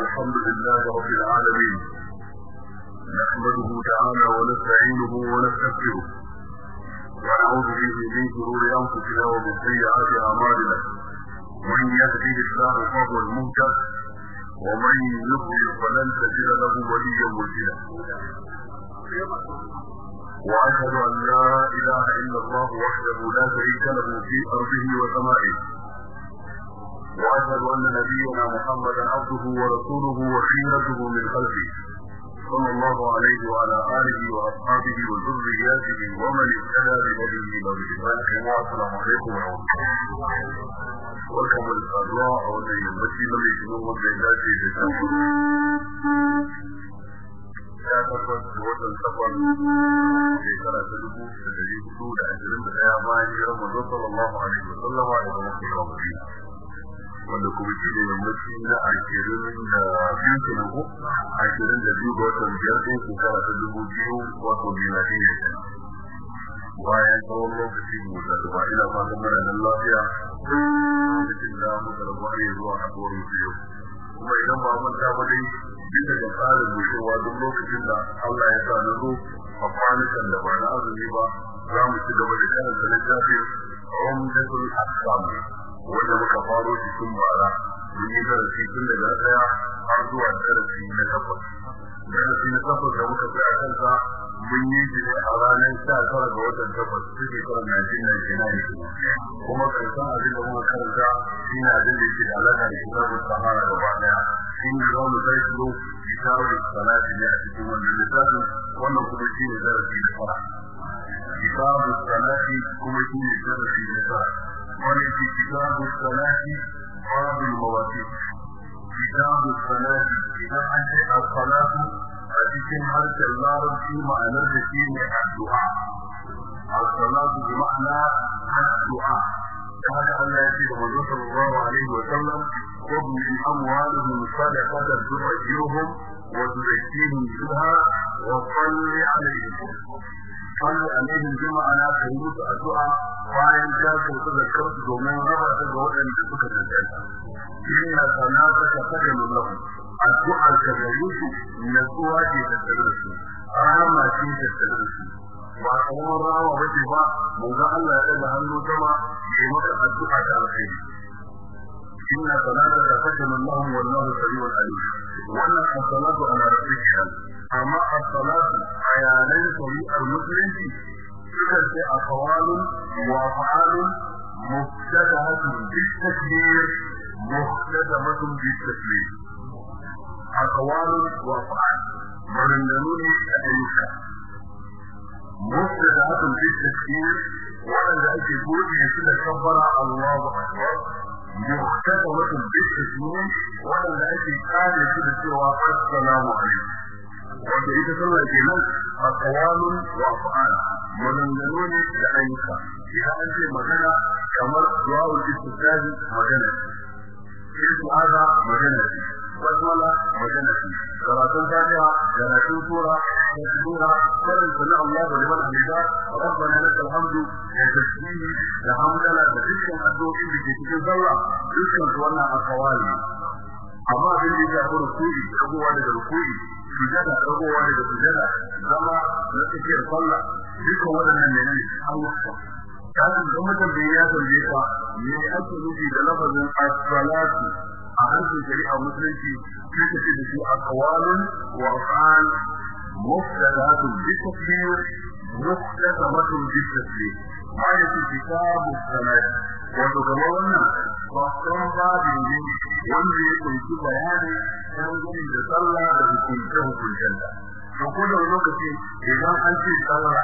الحمد لله رب العالمين نحمده تعالى ونستعينه ونستغفره ونعوذ به من شرور انفسنا ومن سيئات اعمالنا من يهده الله فهو المهتد ومن يضلل فلن تجد له وليا مرشدا واشهد ان لا اله الا الله وحده لا شريك له في ارضه وسمائه وأشهد أن نبينا محمدا عبده ورسوله وخيرته من خلفه صلى الله عليه وعلى آله وأصحابه وذرياته ومن ابتدى بنبيه بنبيه بنبيه السلام عليكم ورحمة الله ولكم الأضواء أولي المسي بلي جنوب من الله سيد الله يا تفضل الله عليه وسلم wanda kuma shi ne yammaci na ashirin da biyu ke nan ko? Ashirin da biyu ga watan biyar ɗin shekara ta dubu biyu wato miladiyya kenan. Bayan tsawon lokaci mu da duba ina fatan mana nan lafiya. Cikin da muka rabu har yanzu a su yau. Kuma idan ba manta ba dai bisa ga tsarin bushewa duk lokacin da Allah ya sa na zo a kwanukan da ba na azumi ba za mu ci gaba da karanta littafin Umdatul Ahkam. Wanda muka faro cikin bara mun yi darasi tun daga ɗaya har zuwa darasi na takwas. Darasi na takwas da muka tsaya kansa mun yi shi ne a ranar sha tara ga watan takwas ta shekarar nineteen ninety nine kuma ƙarshen abin da muka karanta shi ne abin da yake da alaƙa da kitabu sahara gaba ɗaya. Shi ne za mu sai su kitabu salati ne a cikin wannan littafin. Wannan kuma shi ne darasi na fara kitabu salati kuma shi ne darasi na da haka Allah ya ce da manzo sallallahu alaihi wa sallam khudh min amwalihim sadaqatan tu'jiruhum wa tuzakkihim biha wa salli alaihim salli alaihim bi ma'ana kai musu addu'a bayan ka kauta zakar su domin raba ta ga waɗanda suka tantance inna sanataka sadalu lahum addu'ar ka gare su natsuwa ce da tsare da su. Rahama ce da tsare da ba kamar rawa bace ba mun ga Allah ya daga hannu sama ya maka addu'a ta alkhairi inna salata ka sadalu lahum wallahu samiul alim wannan as-salatu ala rabbika amma as-salatu ayanan shari'ar musulunci sukan ce aqwalun wa af'alun muftadahatun bit-takbir maganganu ne ayyuka wasu da hakan fi tafiyar waɗanda ake goge su da kabbara Allahu Akbar muhtaka wasu fi tafiyar waɗanda ake kare su da cewa assalamu alaikum wanda ita sallah kenan aqwalun wa af'al maganganu da ayyuka idan an ce magana kamar du'a istisqa'i magana ce in magana ce basmala magana ce karatun fatiha karatun sura tasbiha karin sami Allahu liman hamida rabbana lakal hamdu ya tasbihi da hamdala da dukkan addu'o'in da ke cikin sallah. Dukkan wannan akawali amma abin da ya fara rukui dagowa daga rukui sujada dagowa daga sujada zama na tsakiyar sallah dukkan waɗannan ne Allah. Kasan da da ya tambaye ka ake nufi da lafazin as-salatu? A harshen shari'a musulunci sai ka ce da shi aqwalun wa af'al muftadatun bi takbir muftadamatun bi tasbih ma yake kitabu salat wato gaba wannan ba san ne wanda ya ƙunshi bayani kan gani da sallah da hukunce hukuncen ta. To ko da lokaci idan an ce sallah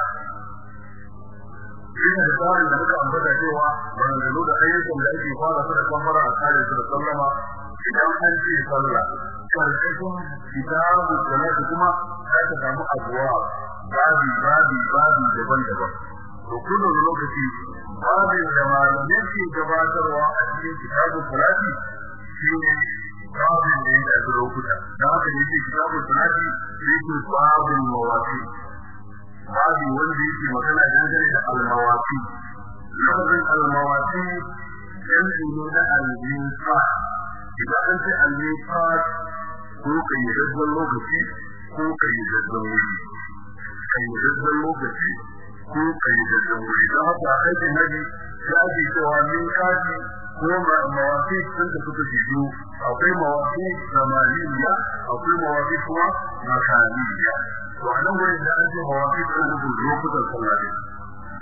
ina da tsarin da muka ambata cewa bangalu da ayyukan da ake fara su da kamara a kare su da sallama idan an ce sallah ƙarƙashin kitabu salatu kuma za ka samu abuwa babi babi babi daban-daban. To kullum lokaci babin da malamai ke gabatarwa a cikin kitabu salati shine babin da ya shafi lokuta. Da haka ne ce kitabu salati shi ke babin mawaki babi wanda yake magana dangane da almawaki lafazin almawaki yanzu ne na aljifa idan an ce al-miqat ko kayyadaddan lokaci ko kayyadaddan wuri kayyadaddan lokaci ko kayyadaddan wuri don haka aikin haji ya ake cewa miqati ko mawaƙi sun da suka biyu akwai mawaƙi zamaniya akwai mawaƙi kuma makaniya to a nan wurin da an ce mawaƙi sun da lokutan sallah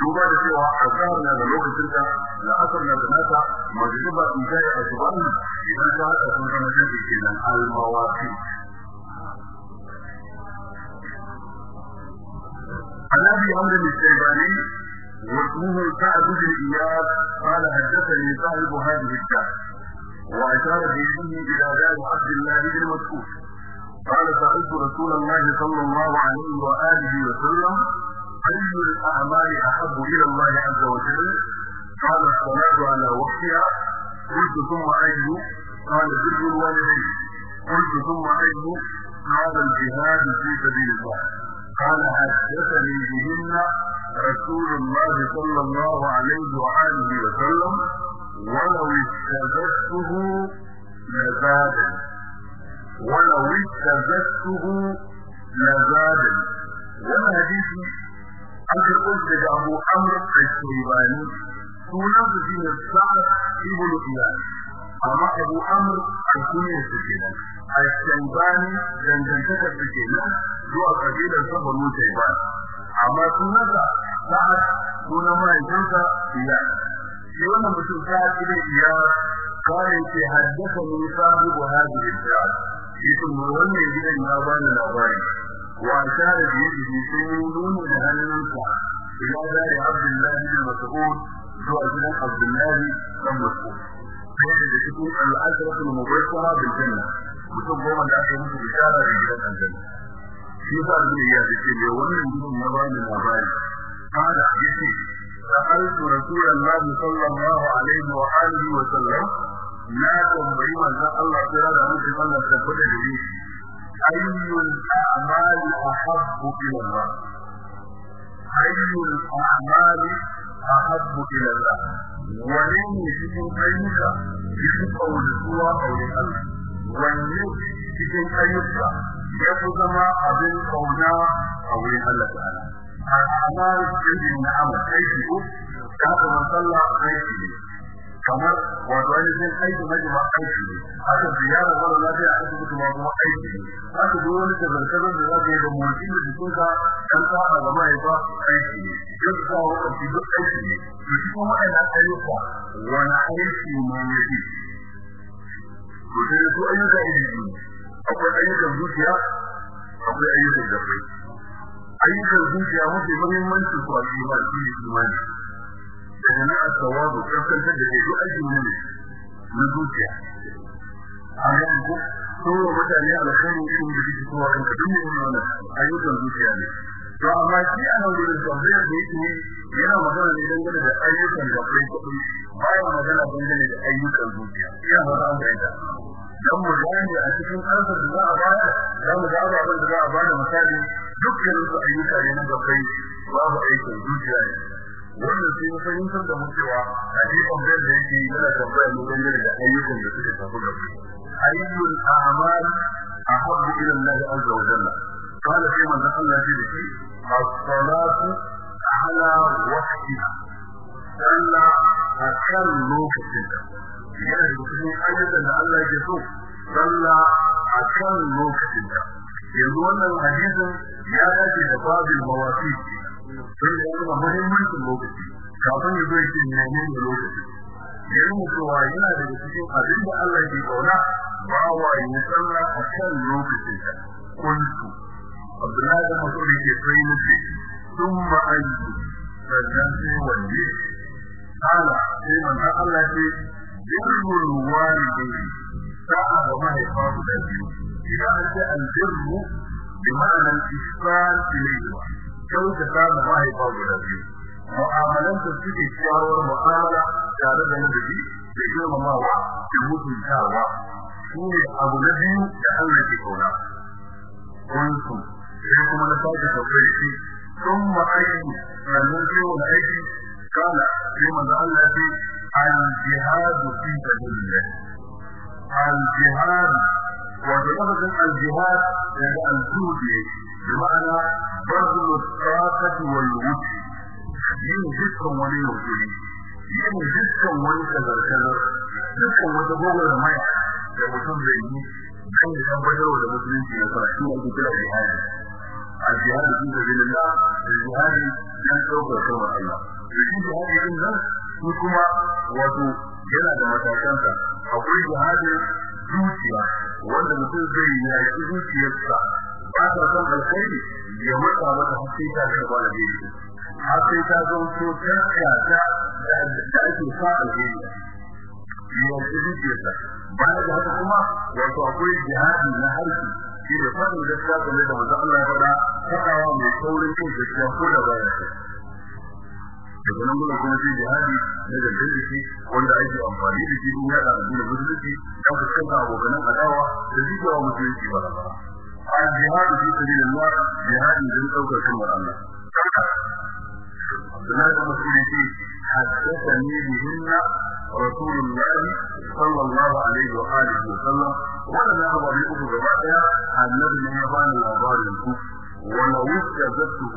duba da cewa azhar na da lokacin da la'asar na da nata magriba isha ya asuban idan ka haka sun zama jami'i kenan al-mawaqi. عن ابي عمرو الشيباني واسمه سعد بن اياس قال حدثني صاحب هذه الدار واشار بيده إلى دار عبد الله بن مسعود قال سالت رسول الله صلى الله عليه واله وسلم أي الأعمال أحب إلى الله عز وجل. قال الصلاة على وقتها قلت ثم أي قال بر الوالدين. قلت ثم أي قال الجهاد في سبيل الله. قال حدثني بهن رسول الله صلى الله عليه وآله وسلم ولو استزدته لزادني ولو استزدته لزادني وما حديثي an karɓo shi daga Abu Amr al-Shaybani sunan su shine Sa'ad ibn Iyad amma Abu Amr al-Kunya su kenan al-Shaybani dangantaka su kenan zuwa kabilar sa Banu Shayban amma sunansa Sa'ad sunan mahaifinsa Iyad shi wannan mutum Sa'ad ibn Iyad kare ke haddasa min sahibu hadhihi al-jihad shi wannan gidan ya bani labari وأشار بيده سيولون لهذا المنفع إلى دار عبد الله بن مسعود سوى جنة عبد الله بن مسعود. فيجد سكون الأسرة المبكرة بالجنة؟ وتبقى من أسرة بشارة بجنة الجنة. في بعض الأيام الشيء ومن دون نظام من أبائي قال حديثي سألت رسول الله صلى الله عليه وآله وسلم ما يكون بريما الله صلى الله عليه وسلم أي الأعمال أحب إلى الله؟ أي الأعمال أحب إلى الله؟ ولن يكون أيها يسوق ورسوة أو لأله ولن يكون أيها يفض ما أبن قونا أو لأله تعالى الأعمال يجب أن أمر أيها كان رسالة أيها kamar wato ainihin aikin haji ma aiki ne. Haka ziyara mara lafiya a asibiti ma kuma aiki ne. Haka duk wani kazarkazar da za ka yi da motsi da jikinka dan saba ga mahaifa aiki ne. Duk sa wakati duk aiki ne. To cikin waɗannan ayyuka wani aiki ne ya fi? To sai su ayyuka iri biyu akwai ayyukan zuciya akwai ayyukan gabai ayyukan zuciya mafi muhimmanci su a shi ne imani. Daga nan a tawazu kaskantar da duk aiki ne na zuciya a yan ku kowa mutane alkhairi sun da jiki kowa kanka duk ne wannan ayyukan zuciya ne to amma shi a nan gurin tambayar da yake yana magana ne dangane da ayyukan da kai kuɗi baya magana dangane da ayyukan zuciya ina ba za mu fahimta dan mu gane a cikin karsar da za a bada za mu ga ababen da za a bada misali dukkan su ayyuka ne na gabai babu aikin zuciya ne wannan sai ya fahimtar da mu cewa hadisin da yake yana tambaya mu dangane da ayyukan da suke tafi da su. Ayyul a'mal ahabbu ila Allah azza wa jalla. Qala fi man Allah da shi as-salatu ala waqtiha salla akan lokacin yana da cikin ayyukan da Allah yake so salla akan lokacin yanzu wannan hadisin ya dace da babin mawaqi sai da kuma muhimmancin lokaci. Kafin ya zo yake menene ne lokaci yana cewa yana da cikin abin da Allah ke ƙauna. Ba wa yi sallah a kan lokacin da kuntu. Abdullahi da Mas'ud ke sai nace thumma ayyuhu sannan sai wanne? Ala sai manzo Allah ce birrul walidayni. Sa'a ga mahaifa guda biyu. Idan an ce bi ma'anar isfal ilayhi. kyautata da mahaifa guda biyu. Mu'amalanta suke kyawar mu'amala tare da nazari da girmamawa da mutuntawa. Su ne abu na biyu da Allah ke ƙauna. Wansu sai kuma na sake tafiyar shi. Sun ma'aiki sannan kiwo na aiki. Kala sai manzo Allah ce al-jihad fi sabilillah. Al-jihad wa da lafazin al-jihad da al-jihad بمعنى بذل الطاقة والوجه yin dukkan wani yunkuri yin dukkan wani kazar-kazar dukkan wata gogar maya da mutum zai yi don ya tabbatar da musulunci na fara shi ake kira jihadi a jihadi fi sabilillah da jihadi dan ɗaukar kalmar Allah da shi jihadi din nan su kuma wato yana da matakansa akwai jihadin zuciya wanda mutum zai yi yaƙi zuciyarsa ba ta alkhairi ya mata har sai ta karɓa da sai ta zauto taska ta da ake sa alheri ya ci zuciyarsa baya da haka kuma wato akwai jihadi na harshe. Shi ne faɗin gaskiya game da manzo Allah ya faɗa faɗawa mai saurin kin gaskiya ko da baya daga nan gudun kuma sai jihadi na gangan jiki wanda ake amfani da shi don yaɗa addinin musulunci don fuskanta abokanan adawa da jikewa musulunci ba. الجهاد في سبيل الله جهاد من توكل كلمة الله عبد الله بن مسعود حدثني بهن رسول الله صلى الله عليه وآله وسلم. ولم يرضى بكم جماعتها النبي من يبان الابار الكوف ولو استجبته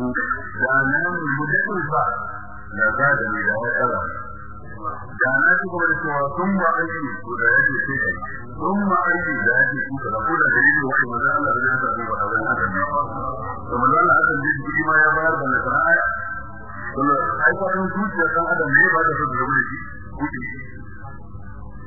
دانا مدن البعض لزادني لا اله دانا تقول ثم أجي ولا يجي شيئا ثم أجي لا يجي شيئا نقول دليل وحي ماذا الله بجنة أبي وحبا هذا ثم لا هذا الجيد بما يبار بل نترأي ai kwanan zuciyar dan adam ne ba da su da wuri kudi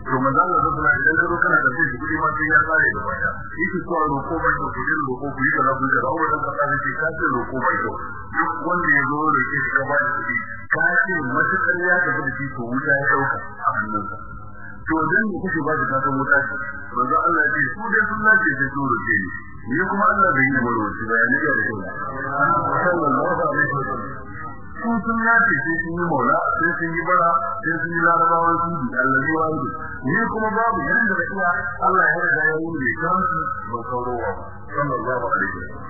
to manzo Allah da kuma idan ka kana da shi kudi ma sai ya tsare da baya yake ko roko ba ko kudi roko ku yi da rabu da rawa dan ka tsare shi ka ce roko ba ko duk wanda ya zo da shi ka ba da kudi ka ce matukar ya tafi da shi to wuta ya dauka a hannunsa to dan ne kuke ba da kasan wuta manzo Allah ya ce su dai sun lace sai su roke ni. Kuma Allah bai yi marwaci ba ya ne da shi sallallahu sun sun sai sun yi maula sai sun yi bara sai sun yi larabawan sudi allazi wahidu ni kuma babu yanda da iya Allah ya riga ya yi mai kansu ba kaurowa sallallahu alaihi wasallam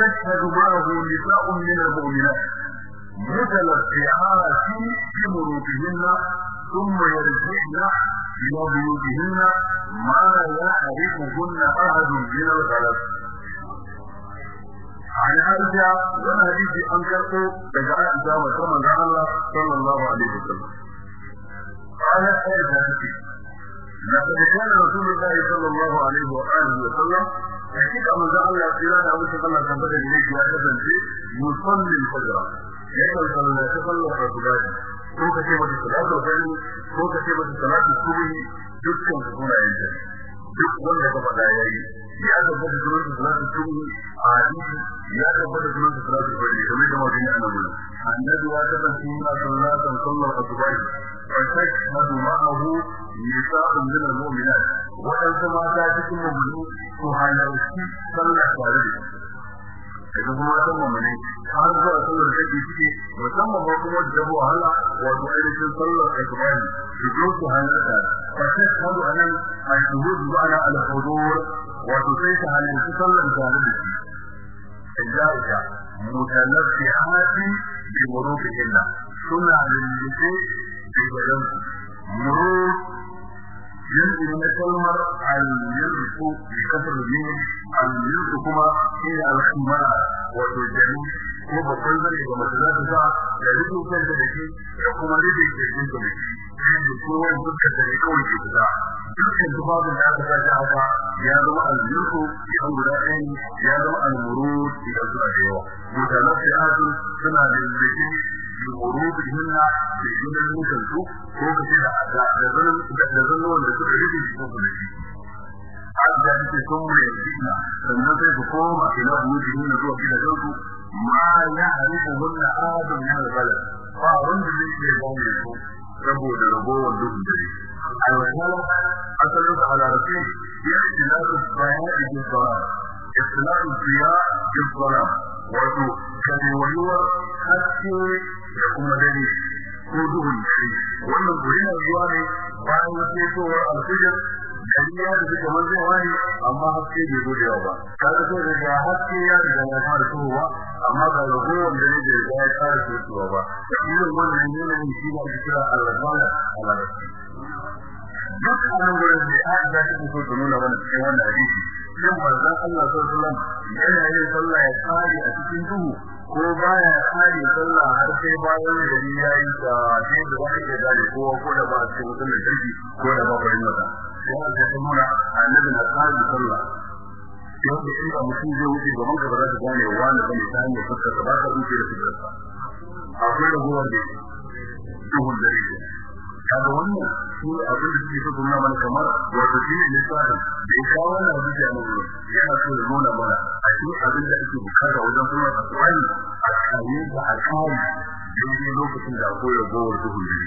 فتشهد معه نساء من المؤمنات متلفعات بمروطهن ثم يرجعن إلى بيوتهن ما يعرفهن أحد من الغلط. عن عائشة وأنا حديث أنكرته تجعل عائشة وكما الله صلى الله عليه وسلم. قالت عائشة لقد كان رسول الله صلى الله عليه وآله وسلم hakika manzo Allah ya tsira da wuce Allah kan bada ne ya kasance musalli al-fajr yakan sallata sallar al-fajr ko kace mata salatu al-fajr ko kace mata salatu subhi dukkan su suna yin duk wanda ka faɗa yayi ya tabbata sunan salatu subhi a hadisi ya tabbata sunan salatu al-fajr kamar da mutum ya annabi annabi ya kasance yana sallatan sallar al-fajr فتشهد معه نساء من المؤمنات وأنت ما تاتكم صلى الله عليه san mamane har zuwa sallar da take ciki musamman ba kuma da dabo hala wato ainihin sallar ikbari da doku halarta fa sai hadu anan a shuhud ba'ala al-hudur wato sai ta halarci sallar tare da shi ijaza mutalaffi'ati bi murufihinna suna lillice bi yanzu na kalmar al-yirku bi ƙasar min al-yirku kuma shi al-khimara wato jami ko babban zane da mace za ta sa da riƙe kanta da shi da kuma riƙe ƙirjin da shi da kowa dukkan da ne kawai ke fita dukkan tufafin بورودهن da gidan mutan su ko kace da da zanan da zanan da suka yi shi ko kuma shi Allah yake son mu yina sannan sai ku koma ila wujudin zuwa gidan su ma ya harifu hunna adam ya balad ba wanda zai ce ba mu ko saboda ragowar dukkan dare alwala asalin da halarci ya tilalu bayani da sara ikhtilal biya da sara wato kare wayuwar haske da kuma dare ko duhun dare. Wannan guri na zuwa ne bayan fitowar alfijir gari ya da kamar zai wani amma haske bai da yawa ba. Kaga so da ga haske ya riga ya fara fitowa amma ga ragowar dare da ya ya fara fitowa ba. Irin wannan shi ne ake kira al-razala al-rasul duk a nan gurin da ya da shi ta nuna mana cikin wannan hadisi. Shin manzon Allah sallallahu alaihi wasallam yana yin sallah ya kare a cikin duhu? Ko baya kare sallah har sai bayan gari ya yi da shi da wani ke gane ko ko da ba cikin wutar lantarki ko da ba barin wata. Sai an ga nuna annabi na kare sallah. Yau da inda mutum zai wuce gaban ka ba za ka gane wani ba ne ta hanyar fuskar ka ba ka wuce da fuskar ka akwai ragowar da duhun dare kaga wannan shi abin da so nuna mana kamar wato shi ne lissafin da ya kawo wannan hadisi a nan yana so ya nuna mana a cikin abin da ake buƙata wajen kuma a tsari a kare da a kare daidai lokacin da akwai ragowar duhun dare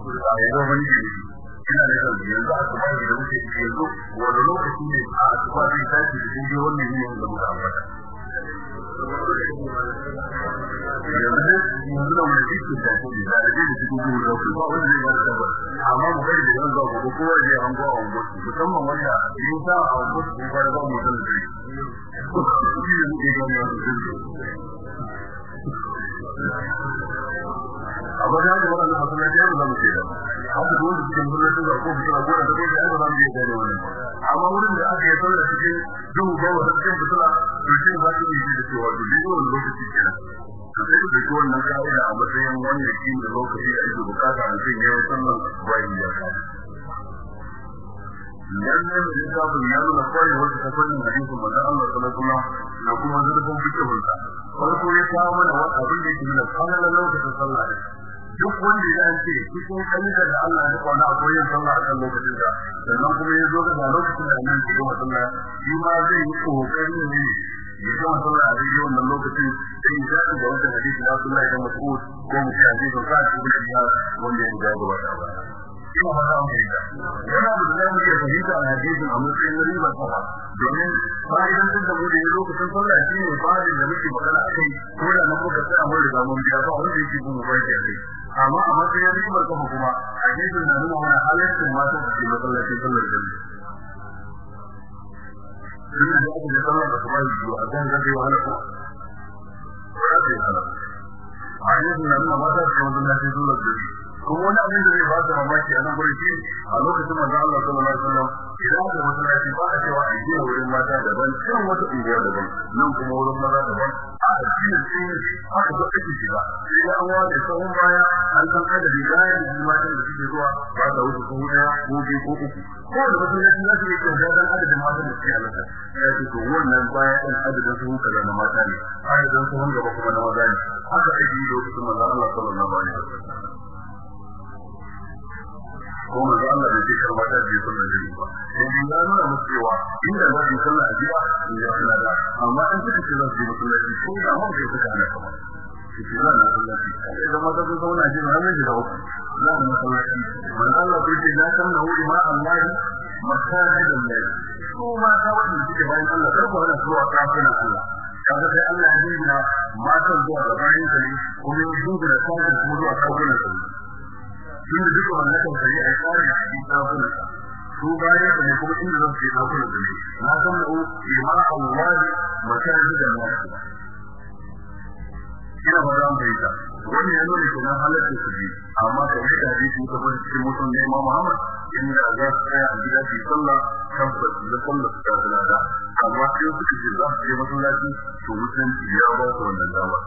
a yanzu wani ina da kan yanzu a kuma da muke yanzu wanda lokaci ne a kuma zai tashi da shi wannan ne da muka ambata yanzu yanzu da wani cikin da ke da da da cikin gudu da kuma wanda zai ba da amma mu bari da yanzu ko kowa ya hango a wango musamman wanda yin sa a wango ko ba da ba mu san da shi ne ke ga amma da haka wannan masallaci ya zama ke da haka da wanda cikin masallacin da ko fitila ko da take da ba mu yi da wannan amma wurin da aka yi sallah cikin duhu ba wa cikin fitila to shi ba shi yi da cewa duk wannan lokaci kenan to sai da ko wannan ka'ida a matsayin wannan shi lokaci da ake buƙata mutum ya yi sallah bayan ya kai dan ne da kafin ya nuna kwari wata ta fannin hadisin manzon Allah sallallahu alaihi wasallam da kuma zurfin fikihun sa farko ya kawo mana wani abin da yake nuna kallon lokacin sallah duk wanda ya ce cikin kalmar da Allah ya kwana a koyin sallah a kan lokacin da sannan kuma ya zo ga lokacin da ya gama sallah shi ma zai yi ƙoƙari ne ya gama sallah a daidai wannan lokacin sai ya zaɓi da wannan hadisi na Abdullahi da Mas'ud ko mutaji da ka ci da ya wanda ya ga gaba da ba. Ina ba za mu yi yana da zai muke fahimta a hadisin matsayin riba domin da mu da lokacin sallah shi ne da muke magana a kai ko da mun muka tsaya mun riga mun biya ba wanda yake a matsayin ribar kafa kuma hadisin na nuna mana halaccin mata Ina da ake da da kuma yi biyu a kan zai wahala ko yi halar. A na nuna mata su ke masallacin sallar kuma wani abin da zai ba su mamaki a nan gurin shi a lokacin manzo Allah sallallahu alaihi wasallam idan aka masallaci ba a cewa a gina wurin mata daban can wata unguwa daban nan kuma wurin maza daban a gina sai aka zo ake shiga. Sai an ware sahun baya an san adadi bayan da matan da suke zuwa ba ta wuce ko ɗaya ko biyu ko uku. Ko da masallaci za su yi kyau dan adadin matan da suke halatta ya ce to wannan baya ɗin adadin sahun kaza na mata ne adadin sahun gaba kuma na maza ne. Haka ake lokacin manzo Allah sallallahu alaihi wasallam. Ko manzo Allah bai ce kar mata biyu sallar jami'i ba. Sai dai ya nuna musu cewa inda za su sallar a gida in ya kula da amma in suka ce za su yi masallaci ko da mun kai suka hana kama su ce za na masallaci. Idan mata sun zauna ji na hannun da uku. Za mu masallaci. Manzo Allah bai ce na san na wuri ma Allah masajid Allah ko ma ta wanda suke bayan Allah kar ku hana su a kafinan Allah. Kaga sai Allah ya dinga matan zuwa ga bayan kare kuma ya dinga da kafin zuwa kafinan kare tun da duka mallakan kare a tsari a cikin dakunan su baya da ne kuma inda zan fi dakunan da ne na san da ima Allah masajid da nasu ina ba mu yi ta wannan ya nuna kenan halatta su bi amma da yadda hadisi ta bar cikin mutum ne Imam Muhammad inda za su tsaya a gida su sallah tabbas da sallah su ta da amma sai suka ce za su je masallaci to mutunci ya ba su wannan dama.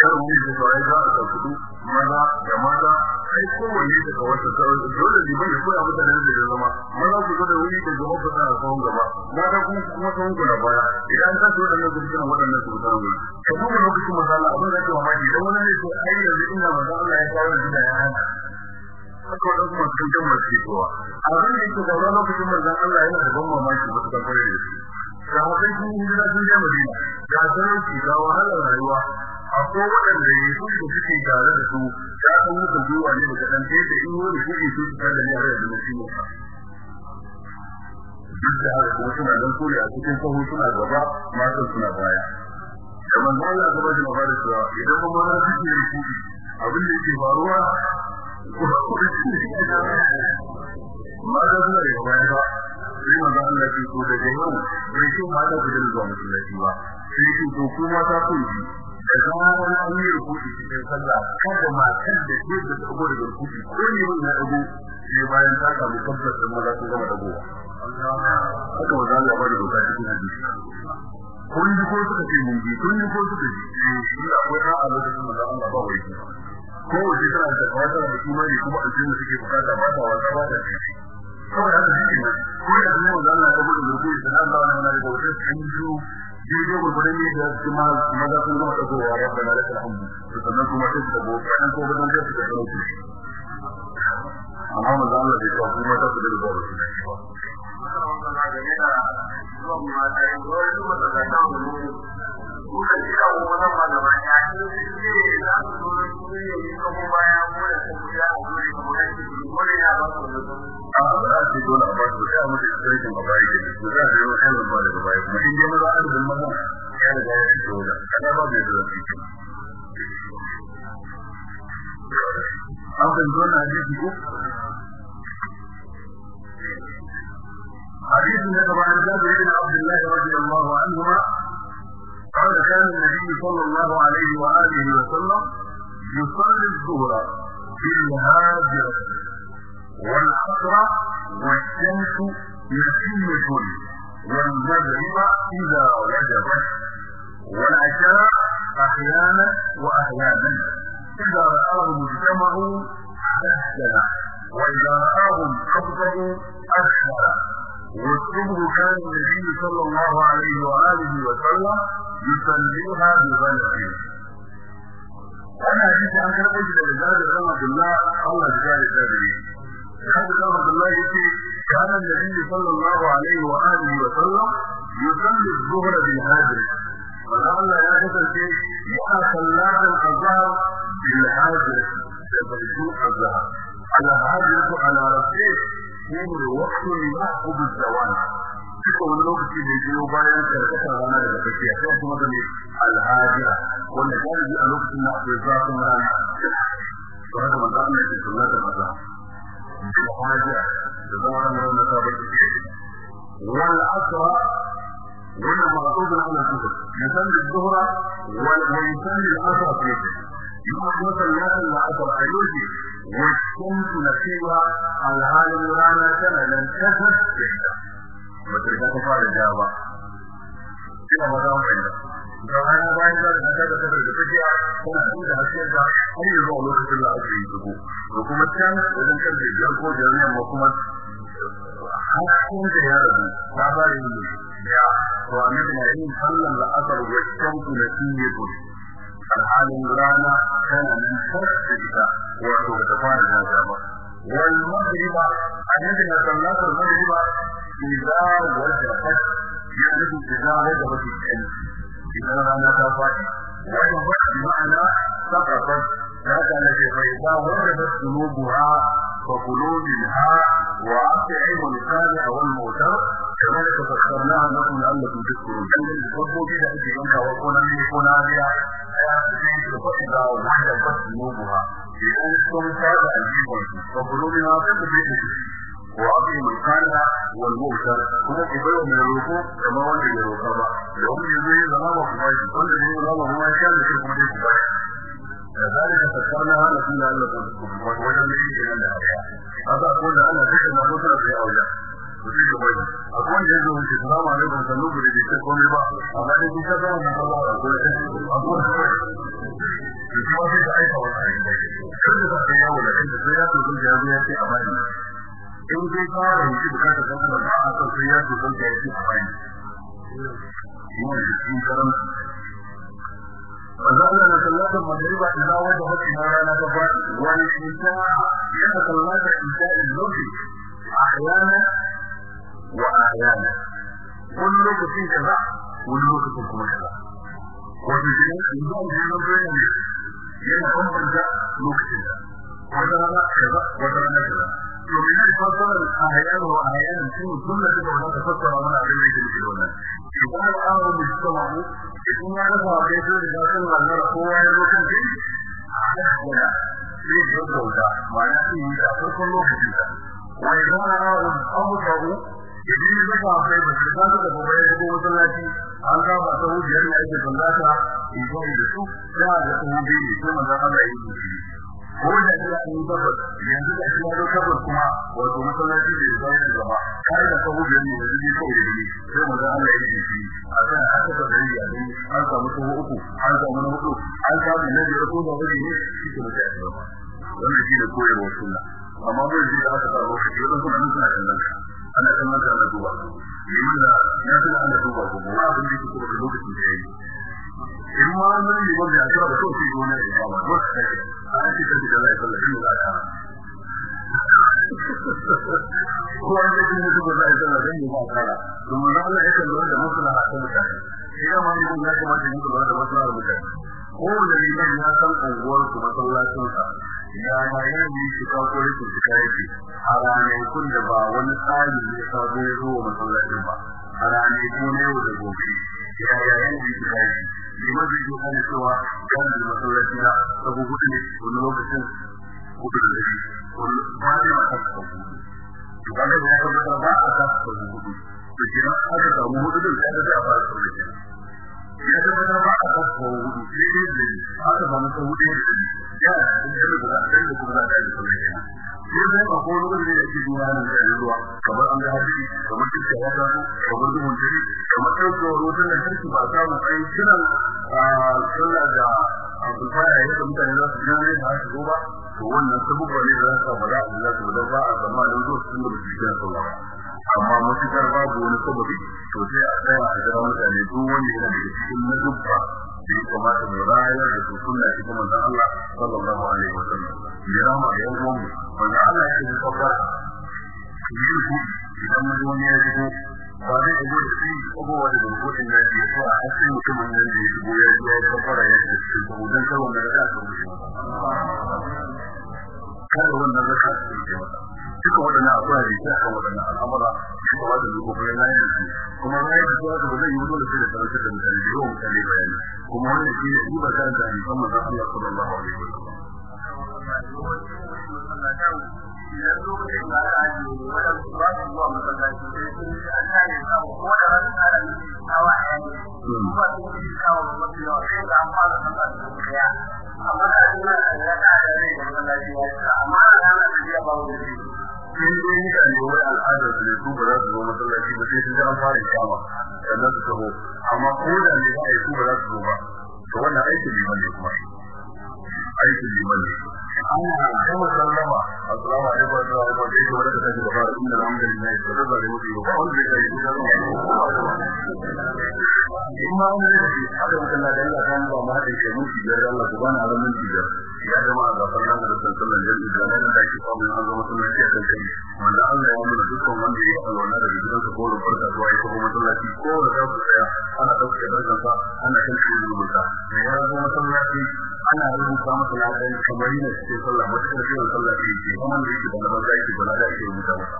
Kar mu da ai za ka kudu maza da maza ai kowanne daga wata dole ne bai koya mutane da zama. Maza ku zo da wuri da gaba ku tsaya kawon gaba. Mata kuma kuma kawon gaba baya. Idan ka so wadannan gurbin wadannan su tsara wuri ka duba lokacin maza abin da ke mamaki. Idan wani ne ko ai yanzu inda maza Allah ya kawo da ya hana. Haka wani kuma sun jan masu abin da yake zaune lokacin manzon Allah yana da ban mamaki ba su kan kare da su da hakan sun yi hijira ga ga wahalar rayuwa. Akwai waɗanda ne su da suke tare da su ya san musu zuwa ne daga ɗan da in wani kuɗi su su tare da ne a rai da mutum duk da haka kuma suna nan kore a cikin sahu suna gaba matan suna baya. Da manzo Allah ya gaba da magana cewa idan kuma har suke da kuɗi abin da yake faruwa mata suna da baya ba. Sai manzo Allah ya ce ko da yau bai ce mata ku da zuwa masallaci ba. Sai ku mata ku yi. Da zarar an yi rubuci cikin sallah kada matan da ke da tsago da rubuci ko ne mun ya dago sai bayan ta samu tabbas da maza sun gama dagowa. Haka wanda Allah ba da doka cikin hadisi. Kun ji ko suka ce mun ji kun ji ko suka ji? Shi akwai a lokacin da Allah ba wai. Ko wace tana da fata da imani kuma aljanna suke buƙata ba ta wasa ba ta ci. Saboda haka shi ne ko da Allah ya gudu rubuci da Allah ne na da wata canju daidai gurgurin ne da kuma maza sun gama dagowa ya da alhamdu. Sannan kuma sai su dago kan ko bazan sai su dago su amma maza Allah bai kawo kuma ta su ba su ne ba Kuka ji a wani malama ya yi ne za su zo su ne kuma baya ko da su ya a dole kuma ya ce ko ne ya ba su da su. a ba za su dole a ba su sai a mutu sarkin a bayi da su za su yi wani ba daga baya kuma in dai maza an da maza ya riga ya fito da kada ba bai da zafi ki an kan zo na hadisi ko حديث يتبع عن جابر بن عبد الله رضي الله عنهما قال كان النبي صلى الله عليه وآله وسلم يصلي الظهر بالهاجره والعصر والشمس يسية والمغرب إذا وجبت والعشاء أحيانا وأحيانا. إذا رآهم اجتمعوا أحسن وإذا رآهم أبطأوا أسهل. والصبح كان النبي صلى الله عليه وآله وسلم يسلمها بغلط وأنا حديث عن كلام قلت لجابر بن عبد الله الله جل جلاله جابر بن الله يقول كان النبي صلى الله عليه وآله وسلم يصلي الظهر بالهاجر. فلعل يا كثرتي يا صلاة الأزهر بالهاجر. على هذا الهاجر على رسيه هو وقت يحكم الزواج duka wani lokaci da biyo bayan karkatar rana daga tafiya sai kuma da alhajira wanda galibi a lokacin da akwai zafin rana to haka manzo Allah ya sunna da maza alhajira da zaman ran da ta bar tafiya wal asra wannan ma'qud ala kutub yusalli dhuhra wal yusalli al-asr fi يوم مثلا العصر أيوجي والشمس نسيبها الهال رانا سنة لن ba ta riga ta fara ja ba. Ina ba za mu fahimta don ana bayan za ta ta da sabar da tafiya kuma su da hasken ta har yi zuwa lokacin da ake yi dubu da kuma can wajen kan da biyar ko da yanayin ba kuma hasken da ya rabu ta ba da yi ya to a mai na yin sallan da asar wajen ku da shi ne to alhalin rana tana nan sarki da ita wato da ta fara da ba. Wal magriba annabi na sallar magriba إذا وجبت يعني إذا وجبت الشمس إذا رانا تفات وجبت بمعنى سقطت هذا الذي فإذا وجبت ذنوبها فكلوا منها وأطعموا القانع والموتر كذلك فسرناها لكم لعلكم تشكرون أن الفضل بها أنت أنت وكنا من كنا بها فإذا وجبت ذنوبها إذا أنتم فاز أجيبا فكلوا منها فكلوا وأقيم القانع والمؤتر kuma ku bai wa mai roƙo kamar wanda ya roƙa ba da wanda ya zo ya zama ba ku ba shi wanda ya zama kuma ya sha da shi kuma dai ku ba da zalika fakarna hana kula Allah ko ku ba wajen da yake nan da haka haka ko da Allah take ma roƙa da ya auya ku ji da bai akwai wanda ya zo shi salamu alaikum sallu ku da shi komai ba amma dai kun ka zama da Allah ko akwai kuma sai ka aika wata a gida kan da zaka yawo da kanta sai ya to kun ya zo ya ce a bani in dai ka rubuci bukatar kanka ba a san sai ya to kun ya ce a bani kuma da cikin karanta فقال لنا صلاة المغرب إذا وجبت إلى نفقة والإنساء يتكلم إنساء الزوج أحيانا وأحيانا كل لوكة كذا كل لوكة كما كذا وبالتالي إنسان جنوب بينه yana bambanta lokacin da wata rana kaza wata ne fasarar a hayar wa shi mutum da wata ka fassara mana abin da yake da wannan idan al'amuru mujtama'u idan ya rasa wa kai da da kan Allah kowa ya zo kan shi a hada sai da bauta ma'ana shi ne a farkon lokacin da wa idan al'amuru idan ya kai ba shi da da gobe ya go masallaci an ga ba sahu biyar ne ake sallata idan da su da da biyu ne sai manzo Allah ya yi ko da ya yi tabbas yanzu da shi ya tabbas kuma wato masallaci da zai yi gaba. Kai da sahu biyar ne yanzu kawai da ni sai manzo Allah ya yi shi. A kan haka da dai ya yi an samu sahu uku an samu na huɗu an samu na biyar ko da wani ne shi ke da shi wannan shi ne koyarwa sunna. Amma bai ji da aka sa lokaci wannan kuma suna kallon ka ana kan maka ana duba yin da ya tuna ana duba ko ba abin da da lokacin da yayi in ma mun yi wanda ya tsara ko shi gona da yawa ko a ce da Allah ya sallama shi da ta ko an yi da Allah ya sallama dan ya da maslaha ta mutane ma mun ya kamata mu kula da maslaha mutane ko da liman ya san unguwar ku masallacin sa ya ma yin shi ka ko rikin shi kai shi a ranar kun da ba wani tsari ne ka zo masallacin ba a ranar ko ne da gobe ya ya yin shi shi liman zai yi kana cewa kan da masallaci na sabu huɗu ne wani lokacin huɗu da shi wani ba ne ma kasa ko to kaga ya ka ba a kasa ko huɗu. To kina aka samu huɗu din kaga za a fara sallaci ya zama ba a kan ko huɗu sai dai da aka ba masa huɗu da ya da da da da kuma da da kuma ya sai dai ba ko ruwan da yake zuwa nan da ruwa kamar an ga hadisi kamar kike ya ga kamar duhun jiri kamar ɗauko ruwan da sarki ba ta mu ai kiran sallah da abulfaya yadda mutane za su gane da su ba to wannan sabuwa ne da za su ba da su da ba a zama da zuwa sun da su sallah amma mutukar babu wani sababi to sai a tsaya a jira mutane duk wanda yana daga cikin na da ya kamata mu rayar da su sunna shi kuma da Allah sallallahu alaihi wa sallam jira ma yan uwan wanda Allah ya ce kafa yi ku idan mun wani ya shigo ba zai shigo da shi wanda da mutum ya ji ko a cikin mutumin nan da ya shigo ya ya kafara ya ce cikin dan kar wanda da ka kada wannan zaka ce duka waɗannan abuwa da ke kan waɗannan al'amura shi kuma da kuma na yin su kuma na yin su da zai yi dole sai da karanta da mutane da yawan mutane bayani kuma wannan shi ne duba kan da kuma da Allah sallallahu alaihi wasallam idan lokacin da aka ajiye su ba su zuwa masallaci sai sun yi an tare da ko da wani tsarin awa ɗaya ne ba su yi kawo mafi yawa sai ga an fara masallaci ɗaya amma da an yi na da ya da ne da masallaci ya amma a ranar da ya ba wani in dai mutane wai al'adar su ne su ba za su zo masallaci ba sai sun ji an fara kyawa sannan su taho. Amma ko da ne za a yi su ba za su zo ba. To wannan aikin liman ne kuma. Aikin liman ne. Ana kama sallama. Assalamu alaikum wa rahmatullahi wa barakatuh wa da take gaba inna alhamdulillah wa da zai mutu ba wanda zai yi da in ma wani da shi haka mutum da Allah kan ba ma da ke mutu da Allah bani alamin da ya jama'a ga sallan da sallan jami'i da da ke samu an zama sallan shi kan kai wanda Allah ya nuna dukkan wanda ya alwana da gidan ko da farka zuwa ya kuma masallaci ko da ku tsaya ana ɗauke barkan sa ana kan shi rubuta ya zo masallaci ana rubuta masa ladan kamar yana cikin sallah mutum da sallah ke yi kuma da yake da labar yake bala da yake rubuta masa.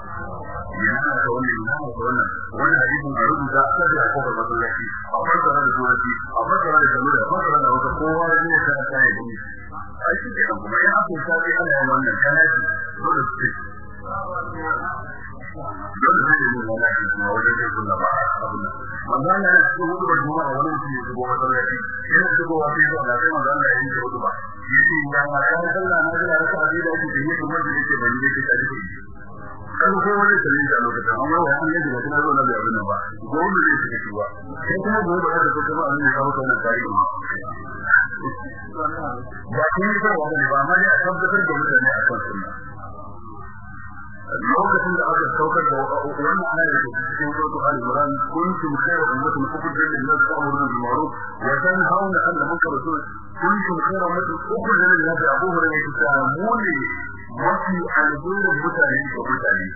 Yana da wannan yana da wannan. Wani hadisin a rubuta kaje a ƙofar masallaci. A farka da turanci a farka da kamar ko wani sai da lokacin amma wa an yaji kuma zo na da abin ba gobe ne suke ciwa sai kuma gobe da ka kuma an yi kawo kana tarihi ba. Kun yi ba wani ba amma ya tabbatar da mutane a kan sunna. Lokacin da aka saukar da wannan ayar da cikin suratul al-imran kuntum khayra ummatin ukhrijat lin-nas ta'muruna bil ma'ruf wa tanhauna 'anil munkar wa kuntum khayra ummatin ukhrijat lin-nas abu hurairah ya ce mu ne mafi alherin mutane da mutane.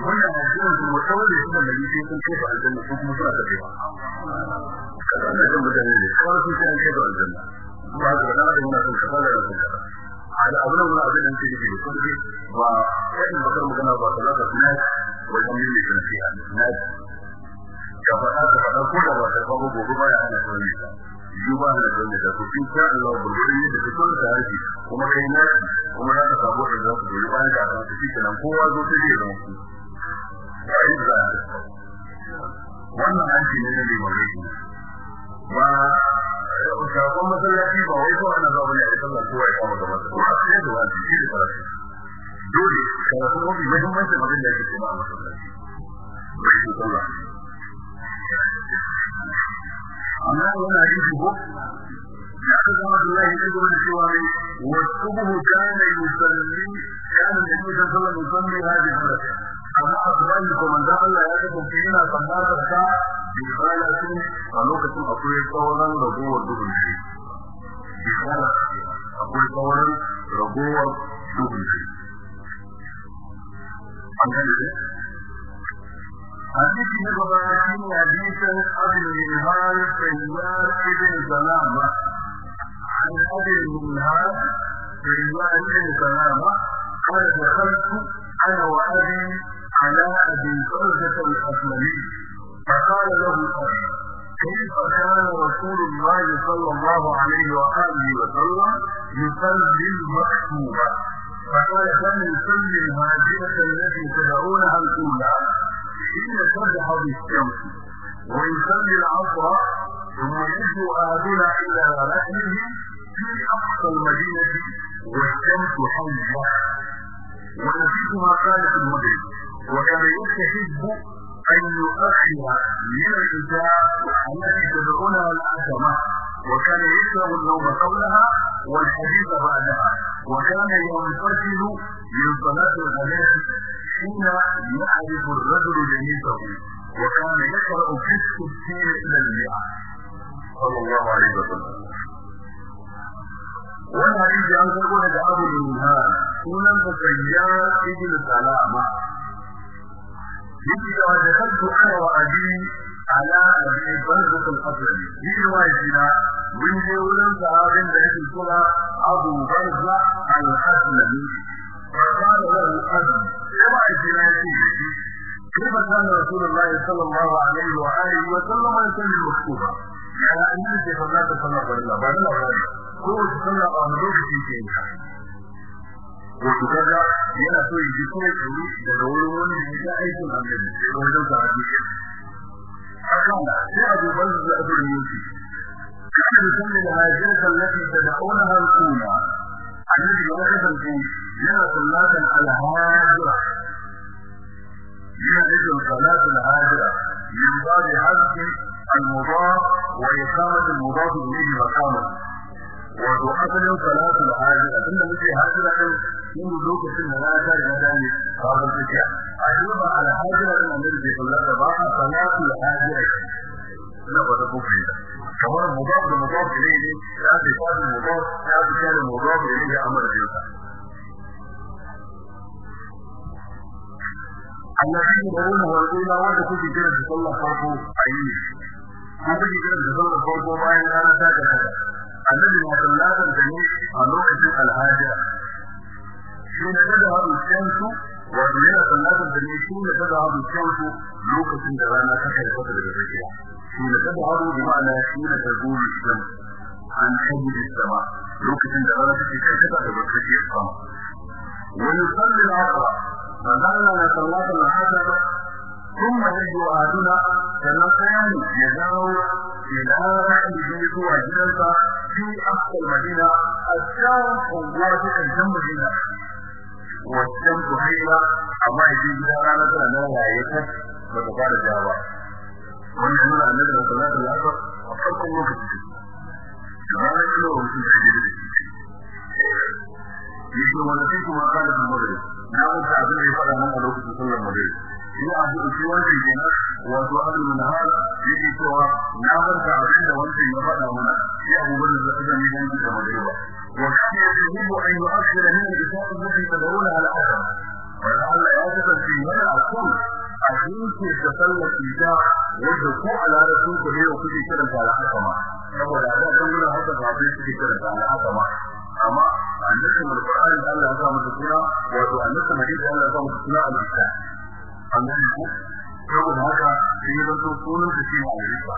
Wannan hadisin su mutawalli suna da yake sun kai ba aljanna ko kuma suna tafi ba kaza da mutane ne kawai sun kai kai ba aljanna. Ba da da muna son kaza da son kaza. Ala abun nan abin da yake da kuma ba kai bakar magana ba kaza da kuma wajen yin da shi na ka faɗa ka ko da ba ta ba gobe ba ya ana sauri ta. Shi ba da da da to in sha Allah yadda ka so da haji kuma kai na kuma za ka samu da za ku yi da ka tafi kenan kowa zo ta je zama ku. Da wannan hanci ne na limamai ba shafon masallaci ba wai ko ana zaɓa a sallah kowa ya kama gaba ko a cikin da wani shi da karatu. Dole karatu mafi muhimmancin abin da yake kuma masallaci. Bai shi sallah. Amma ko ya ka zama Allah ya ce wani cewa ne wa subuhu kana yusalli kana da yake sallah musalli hadisi sallah Allah ya kasance yana sallatar ta bi salati a lokacin akwai sauran ragowar dubin shi bi salati akwai sauran ragowar dubin shi an gane حديث نبغى في حديث أبي المنهار سيار ابن سلامة عن أبي المنهار سيار ابن سلامة قال دخلت أنا وأبي على أبي فرزة الأسلمي فقال له أبي كيف كان رسول الله صلى الله عليه وآله وسلم يصلي المكتوبة؟ فقال كان يصلي الهاجرة التي تدعونها الأولى؟ حين تذهب الشمس. ويصلي العصر ثم يجد أهلنا إلى رحله في أقصى المدينة والشمس حية ونسيت ما قال في المغرب وكان يستحب أن يؤخر من الإجاء التي تدعونها العتمة وكان يكره النوم قبلها والحديث بعدها. وكان ينفصل من صلاة الغداة حين يعرف الرجل جنيسه وكان يقرأ في الستين إلى المئة. صلى الله عليه وسلم. karbo daga Abu Minhar sunan sa Sayyar ibn Salama yake da dakaltu ana wa abi ala abi barzakh al-asr yi riwayati na mun je wurin أبو da yake kula abu barza فقال له أبي كما أجينا يتيه كيف كان رسول الله صلى الله عليه وآله وسلم يسمى المكتوبة على أن يجب أن لا تصنع بالله بعد الله هو تصنع أمره في كينها wato kaga yana so yi ji kawai tsoro daga wurin wani da ya aikin annabi sai ga wajen sa hadisi hakan da sai abu ban da abu yake kana da sallati da da'una har kuma annabi ya kasance yana sallatan al-hajira yana da salatul hajira min babi hazfi al-mudaf wa iqamati al-mudaf ilayhi maqaman wato asalin salatul hajira tunda muke hajira din yin lokacin da rana riga dane babu tafiya. A duba al hajira din annabi bai sallata ba a salatul hajira ina ba da kofi kamar mudaf da mudaf ilayhi ya ce faɗin mudaf ya ce kana mudaf ilayhi amr da yasa annabi ne da wannan wanda wanda kuke kira da sallah farko ayi ko kuke kira da sallah farko bayan rana ta riga النبي صلى الله عليه وسلم الحاجة حين تذهب الشمس والنبي صلى الله عليه وسلم تذهب الشمس لوكة دغانا تشهد فترة الفجرة حين تذهب بمعنى حين تزول الشمس. عن حدود السماء. لوكة دغانا تشهد فترة الفجرة ويصلي العصر. فنالنا صلى الله عليه ثم يجد أهلنا فنقيم يدعو إلى رحمه وجلسة في أقصى المدينة الشام قوات الجنب مدينة والشمس حيلة أما يجي إلى رانة لا لا يكف وتقال الجواب وأن يقول أن نجد صلاة الأسر أفضل الله كتير كما يقول ومسلم حديث yake wanda sai kuma kana da magana na wuce abin da ya faɗa mun a lokacin sallar magana shi a duk shi wannan kenan wato abin da har yake cewa na barka abin da wannan ya faɗa mana shi abu gurin da zan yi dan da magana ba. Wa kana yuhibbu an yu'akhkhira min al-isa'i allati tad'una ala adam wa Allah ya kasance yana akul a jinki da sallar ida wanda ko a larabcin ku ne kuke kiranta al-hakama saboda da kan gurin haka ba sai kuke amma ya sa masa suna wato annabi hadisi Allah ya sa an gani ko saboda haka sai ya zanto sunan da shi ne al-Isa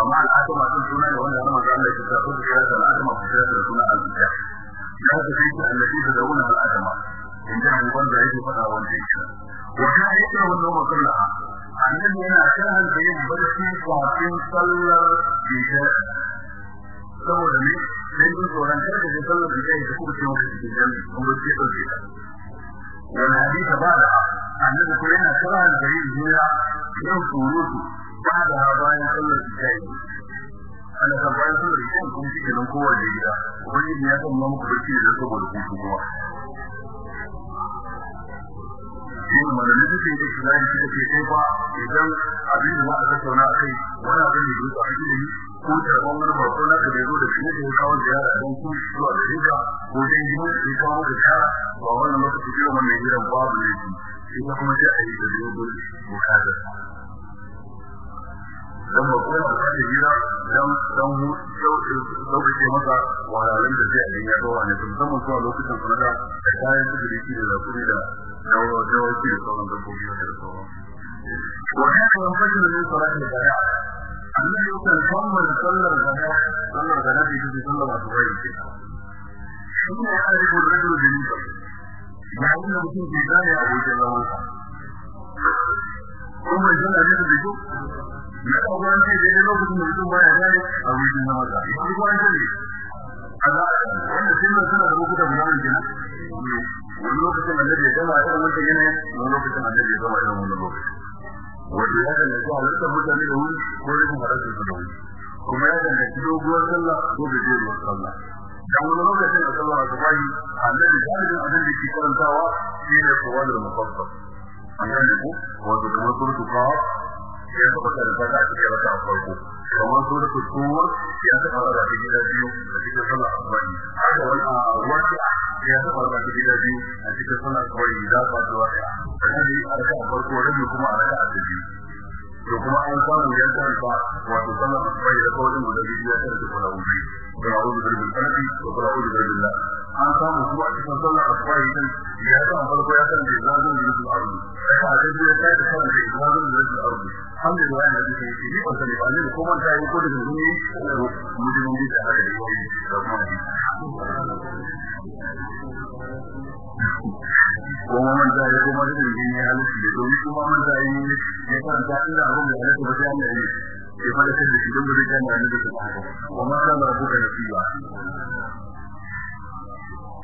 amma al-Adama sun suna ne wanda Allah Allah ya sa su kira da al-Adama ko kira da suna al-Isa ya ga sai shi annabi da zauna al-Adama inda an wanda yake fada wanda yake. Wa kana yake wannan masallaha annabi yana kan da yin barci kafin sallar isha. Saboda ne sai kun tsoron kada da sallar da kai da kuma kuma ɗauke ta wani hadisi ba da annabi ko yana kiran da yin hira yin surutu ba da bayan sallar da kai. Ana kan bayan sallar da kai kuma shi nan kowa da gida? Wani ne ya san muku barci da saboda kun kuma. Yin suke da shi zai suka ce sai fa idan abin da za a tattauna kai wani abin da ya zo a ilimi ko karɓar wani naka da ya zo da shi ya kawo ziyara don ku zuwa da shiga ko dan gidan ya kawo da kara to a wannan lokaci kira wannan gidan babu ne. Shi ita kuma sai a yi da dogon buƙatar dan ba kuma da kake gida dan dan hu sauƙaƙe masa wahalhalun da zai a ya dawa ne. Musamman zuwa lokacin su da kayan su da shi da zakuri da dawo dawo shi da sauran dabbobi da sauran. Fashin ne sauran da baya annabi kan kammala sallar gaba sallar gaba da yake sallar wasu bai ce shi ne ya rubu rajul da nisa ya da mutum ke gane abokin zaman sa kuma yana da da duk ya ga wani sai da lokacin da mutum baya gane abokin zaman sa shi ko an ce Allah wanda mun sanar da lokutan da nan kenan wani lokacin annabi ya gama irin wannan lokacin annabi ya gama irin wannan lokacin wanda ya ga zuwa halartar mutane da wuri ko rikin halartar su da wuri. Kuma ya danganci doguwar sallah ko gajeruwar sallah. Dan wani lokacin da sallah ta bayi annabi galibin abin da ke karantawa shi ne kowadar mufassal. An gane ko? Wato kamar suratul ya taɓa karanta ta cikin raka a farko kamar suratul tur ya taɓa raka ta gida biyu a cikin sallah asubahi haka wani a waqi'a ya taɓa raka ta gida biyu a cikin sallah asubahi da ba ta rabi a raka a farko rabi kuma a a ta to kuma an samu ya karanta wato sallah asubahi da kawai guda biyu ya karanta kula ubi da a'udhu bil falaq wa qul a'udhu bi billah an samu kuma a cikin sallah asubahi din ya ta farko ya karanta zazun bil ardi raka a ta biyu ya karanta zazun bil ardi alhamdulillah da duka yake ni ban sani ba ne ko man tayi ko da gumi mu ji mun da haka da yi da ko man tayi ko man da gumi ya halitta da domin kuma man tayi ya kan ta inda abun da halitta ba sai Allah ya yi ya fara da shi don da kan da da haka kuma kan da buka da shi ba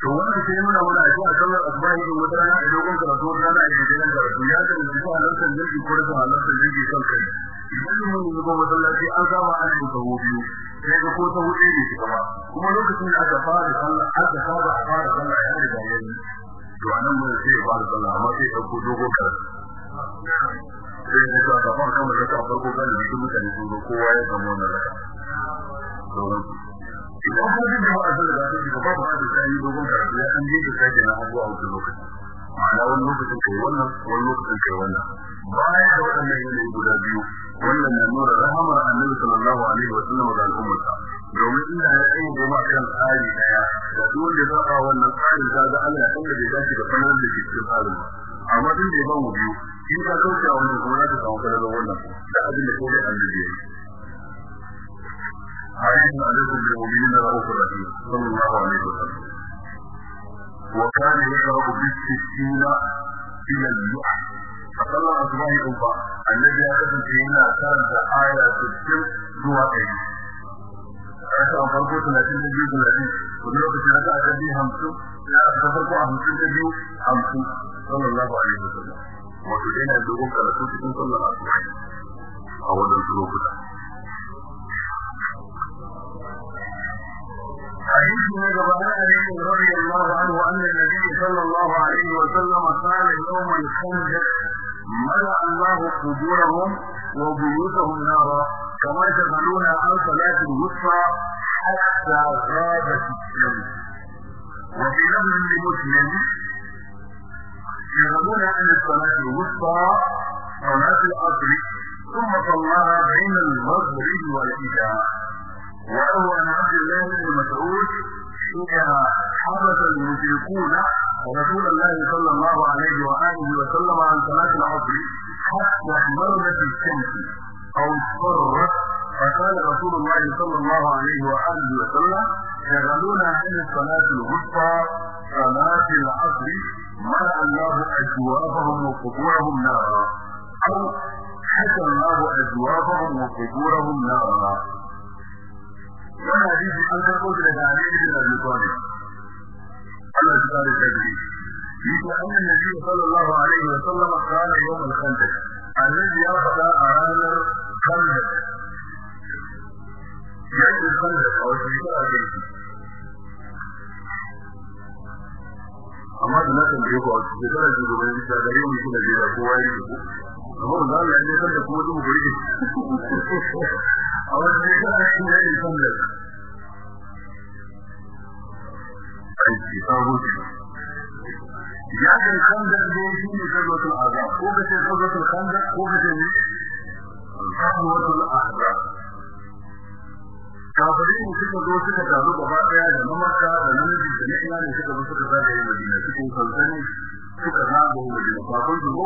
to wannan sai muna muna ji a sallar asbahi din wata a dogon karatu wata rana a gidan karatu ya ga mutum a nan san jirgi ko da halar jirgi kan kai. Idan mun yi zuwa masallaci an saba an yi tawo biyu sai ga ko ta huɗu ne gaba kuma lokacin da aka fara sallah aka saba a fara sallah ya riga ya yi. To a nan mun sai fara sallah amma sai ɗauko dogon karatu. Sai ya ga da farkon da ta farko kan da mutane sun zo kowa ya samu wannan raka idan ko duk da wa'azin da zai ga babu hadu sai dogon karatu ya an yi da sai na abuwa a wannan lokaci ma'ana wani lokacin kai wannan wani lokacin kai wannan baya da waɗannan yanayi guda biyu wannan na nuna rahamar annabi sallallahu alaihi wa sallam ga al'ummarsa domin inda ya tsaye goma kan tsari ɗaya da duk wanda ya saba wannan tsarin ka ga Allah kan da bai dace da fannin da ke cikin tsarin amma din da ya ba mu biyu in ka kauce a wannan kuma za ka samu kalalar wannan da abin da kawai annabi ya yi. عليه عليكم بالمؤمنين رؤوف رحيم صلى الله عليه وسلم وكان يقرأ بالستين إلى المئة فصلى أصباه أبا الذي أخذ فينا كانت آية ستين دوا أي Aka a farko talatin da biyu talatin, wani lokaci na ta aka biyu hamsin, ya aka farko a hamsin da biyu hamsin, sallallahu alaihi wa sallam. Wato dai حديث من جبهان علي رضي الله عنه أن النبي صلى الله عليه وسلم قال يوم الخندق ملأ الله قبورهم وبيوتهم نارا كما شغلون عن صلاة الوسطى حتى غابت الشمس. وفي لفظ لمسلم يشغلون عن الصلاة الوسطى صلاة العصر ثم صلاها بين المغرب والعشاء. وروى عن عبد الله بن مسعود إذا حبس المشركون رسول الله صلى الله عليه وآله وسلم عن صلاة العصر حتى احمرت الشمس أو اصفرت فقال رسول الله صلى الله عليه وآله وسلم شغلونا عن الصلاة الوسطى صلاة العصر ملأ الله أجوابهم وقبورهم نارا. أو حكى الله أجوابهم وقبورهم نارا. wannan hadisi an karɓo shi daga Ali ibn Abi Talib. Allah ya kare shi yake annan nabi sallallahu alaihi wa sallam kana yawm al-khandaq annabi ya faɗa a ranar khandaq. Ya yi khandaq a wajen da ake amma da na tambaye ku a cikin da gare mu shi da kowa yake amma ba yi da kuma duk guri a wani shekara shi ne ne kan da ya kan da ne shi ne kazatul azab. Ko ka ce kazatul ne? Kazatul azab. Kafirai ne suka zo suka taru gaba ɗaya da na maka da namiji da na ina ne suka zo suka zaga yi madina. Cikin sansani suka zaga yi madina. Kafin su zo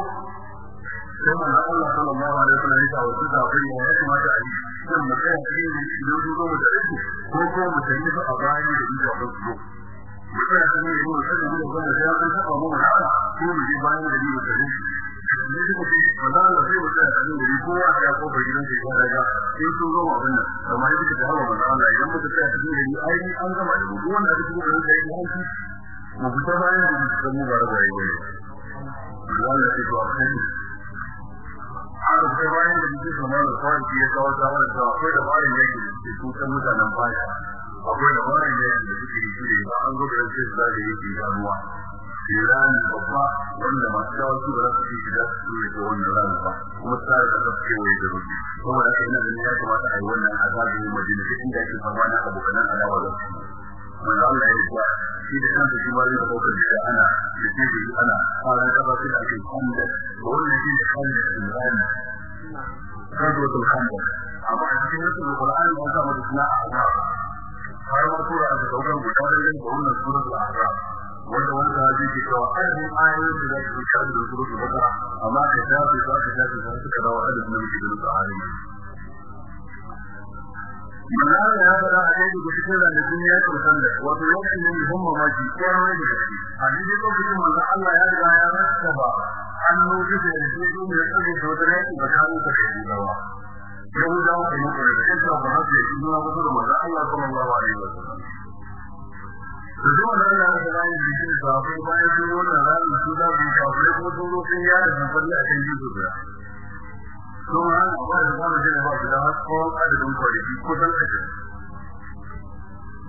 sai manzo Allah sallallahu alaihi wasallam ya tawo su ya ya kamata a yi su mu da aiki ko ko mu tafi su a bayan da su da sai an taɓa mu mu haka ko mu je bayan da sai sai sai abin da sai da da aka fita bayan da muke kamar da kawai shi ya kawo shawara cewa akwai da bayan yake da tutan mutanen baya akwai da bayan yake da suke yi shi ba an zo da sai su da yake da ruwa Irani babba wanda masu dawaki ba za su ci shiga su ne ko wannan rana ba kuma tsara da kafa kewaye da rubi saboda haka ina ganin ya kamata a yi wannan azabi ne madina duk inda ake fama na abokanan adawa da su. Wanda Allah ya rubuta shi da kansa shi zai da kokar da ana da da ana fara kafa shi da ake da wannan shi da kanda Irani a cikin wasu Qur'ani an samu da suna azab har ma sura da ɗaukar guda da wannan suratul azab wanda wanda hadisi ke cewa ainihin ayoyin da zai fitar da su rufe bakara amma ka shafi za ka shafi za su kada wa adadin da muke ganin su a halin Manzara ya faɗa a ɗaya daga cikin ranakun ya kyautar da wato lokacin da muhim mamaki ƙwarai da gaske. A cikin manzo Allah ya riga ya rasa ba annobi da ya ce ne tsare da wata yaki ba kanu ka da Yahudawa. Yahudawa da muka da kanta ba za su yi suna wasu da manzo Allah sallallahu alaihi wa sallam. da zuwa da Allah ya ga yin bikin safi bayan sun wannan ranar su da su safi ko sun zo sun yada zubali a kan da sun hana ba da zama jina ba da tsawon adadin kwanaki dan ake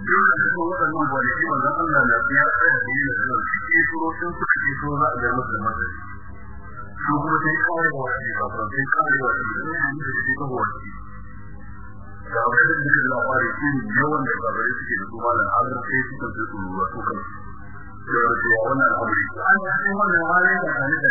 duk da cikin waɗannan kwanaki manzon Allah na biya tsaye da yin da su ke turo sun suka ke so za a ga musu da matsayi su kuma sai kawai da wani kafin sai kawai da wani da ya yi da shi ta wani ga wani da suke labari shi ne yawan da babare suke da su malam har sai suka je su ruwa su kan cewa wannan abu an yi cikin wannan hali da kane da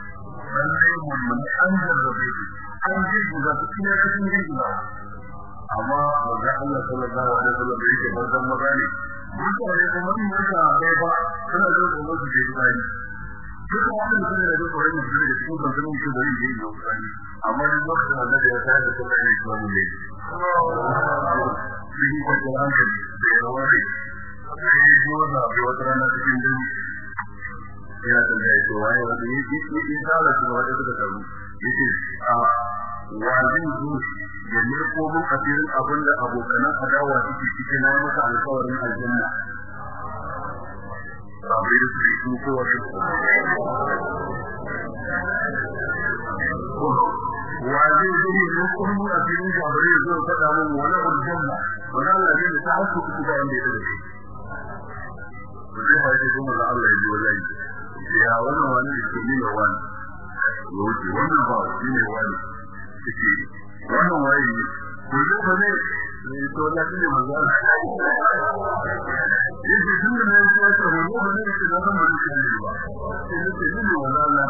lallai mummuni an jarrabe shi an ji guda su cikin ya cikin ji guda amma wanda Allah sallallahu alaihi wasallam da yake bazan maza ne mutane da mun muka bai ba suna da tsoro su je bayi duk wani mutum da duk wani mutum da cikin bazan mun da yake yi bayi amma duk lokacin da ya sa da kuma ne ba mu ne shi ko da hankali da yawa ko da wata rana cikin dare yana tambaya ce waye wanda ya yi tsara su wanda suka taru ya ce a wazin su ya ne ko mun asirin abin da abokanan adawa suke ciki na masa alƙawarin aljanna. Ba bai da su wazin su ne ko mun asirin jabari zo faɗa mun wala aljanna wala alladhi ta hasu ku da inda yake Mutum ya kuma da Allah ya ji wallahi. Ya wannan wani da ke nuna wani? Ya wuce. Wannan ba shi ne wani. Suke. Wannan waye ne? Ko zai ba ne? Ne to na shi ne manzo Allah. Yake tun da nan ko ta mu ba ne shi da ban mu shi ne ba. Sai ne ce ne manzo Allah.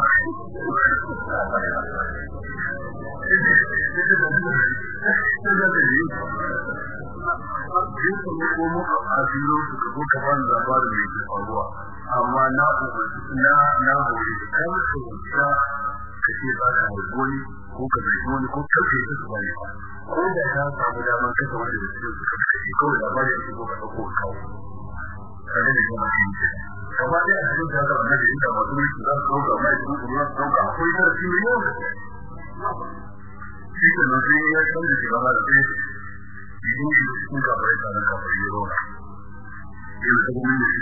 Ne ko mu a asiro su ka ko ka ban labarin da ke faruwa. Amma na umarci na na hori kan su ta kace ba ka wani ko ka bai wani ko ka ce su ba. Ne ko da ka samu daman kasa wani da su ka kace ko da ba da su ko ka ɗauko ka kada ne kuma shi ne kama da a cikin da annabi inda masu mulki za su ɗauka mai su kuma su ɗauka akwai darasi ne yau shi da nan ya san da shi ba da shi sun ka bai da ka bai yau yau da kuma ne shi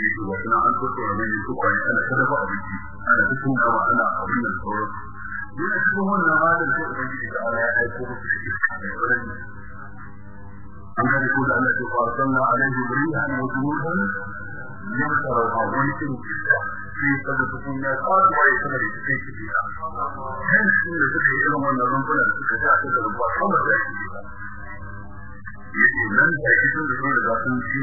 yi to ga suna an tsotso da mai su kwani ana ta dafa abinci ana ta tun gaba ana abin da sauran yana cikin wannan halin sai ubangiji da Allah ya aiko musu da iska mai tsanani an gane ko da Allah ya fara sanna alaihi rihan wa junudan yan tsara a wani irin iska shi saboda sun ya kawo waye sama da cikin ciki na kan su da suka yi irin wannan rumfuna da suka ta da rumfa sama da shi yake nan da kitin da riga sun ci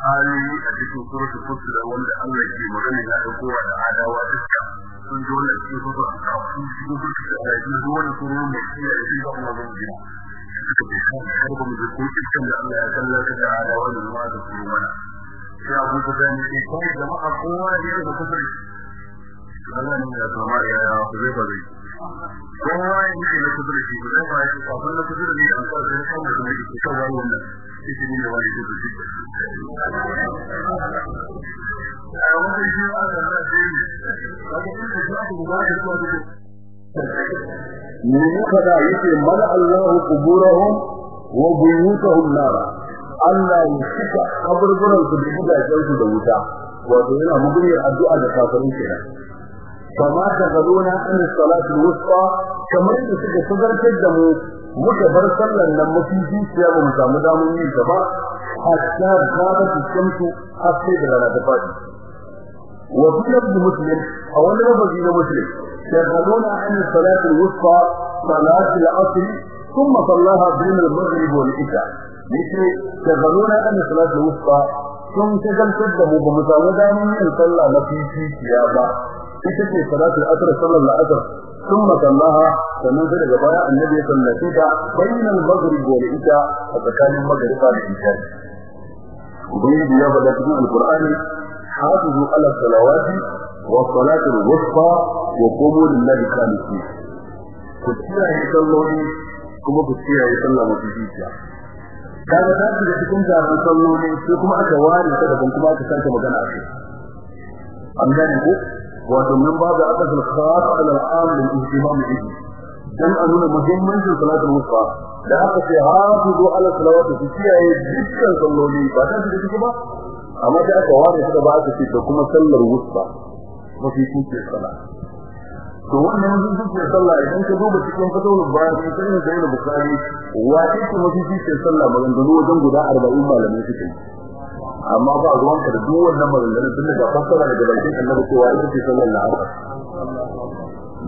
ayoyi a cikin suratu fusu da wanda Allah ke magana ya ɗauko wa da adawa duka sun ji wannan cikin suratu al-kahf sun ji suratu da ayoyi duk wannan suratu mai shi da shi da Allah zai jira suka kan har ba mu da ko cikin da Allah ya kallaka da adawa da ma da su mana sai abu da zai ne kai jama'a kowa ne da kufri Allah ne ya kama ya ya ku zai ba zai kowa ne da kufri shi zai ba shi kafin da kufri ne an kawo da da ke kawo wannan shi ne wani da a shi da da da da ne kada yake mala Allahu quburahum wa buyutahum nara Allah ya cika kaburburan su da gidajen su da wuta wato yana muguriyar addu'a da kafirin kenan. Kama ta garuna an salatu wusta kamar da suka sadartar da mu muka bar sallan nan mafi zuciya ba mu samu damun yin ta ba hatta gaba su shamsu har sai da rana ta fadi wa fi lafzi muslim a wani lafazi na muslim shaghaluna an salatu wusta salatu al-asr ثم صلاها بين المغرب والعشاء مثل شغلونا أن صلاة الوسطى ثم شغل كده بمساوى دامن أن صلى لفي في سيابا ita ce salatul asr sallallahu alaihi wasallam thumma sallaha sannan sai daga baya annabi ya sallace ta bainal maghrib wal isha a tsakanin maghriba da isha ubangiji ya ba da cikin alqur'ani hafizu ala salawati wa salatul wusta wa qumu lillahi qanitin ku kiyaye ku kaga ta da cikin jaran salloli sai kuma aka ware ta daban kuma aka sake magana a kai an gane ko wato min babu akasal khas ala al-am lil ihtimam bihi dan a nuna muhimmancin salatul wusta. Da aka ce hafizu ala salawati ku kiyaye dukkan salloli. Ba ta da ba amma da aka ware ta da ba aka ce da kuma sallar wusta mafi kuke sala to wannan sun kuke sallah idan ka duba cikin fatawul bayan sai ne da bukhari wace ce mafi kuke sallah maganganu wajen guda 40 malamai suke amma ba ruwan ka da duk wannan maganganun tun da fassara daga bakin annabi cewa ita ce alaihi wasallam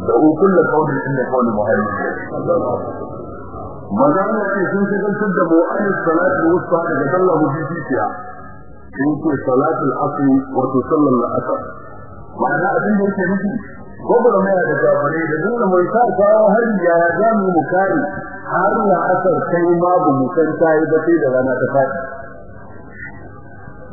da ukul da kawai din da kawai muhammad manzon ce sun kan da mu an salatu wusta daga sallah mu jiciya sun ce salatul asr wa sallallahu alaihi wasallam ma'ana abin da yake nufi gobar mai da gabare da dole mai sa kawo har ya za mu mukari har la asar kai ma bu mukan tayi ba sai da rana ta faɗi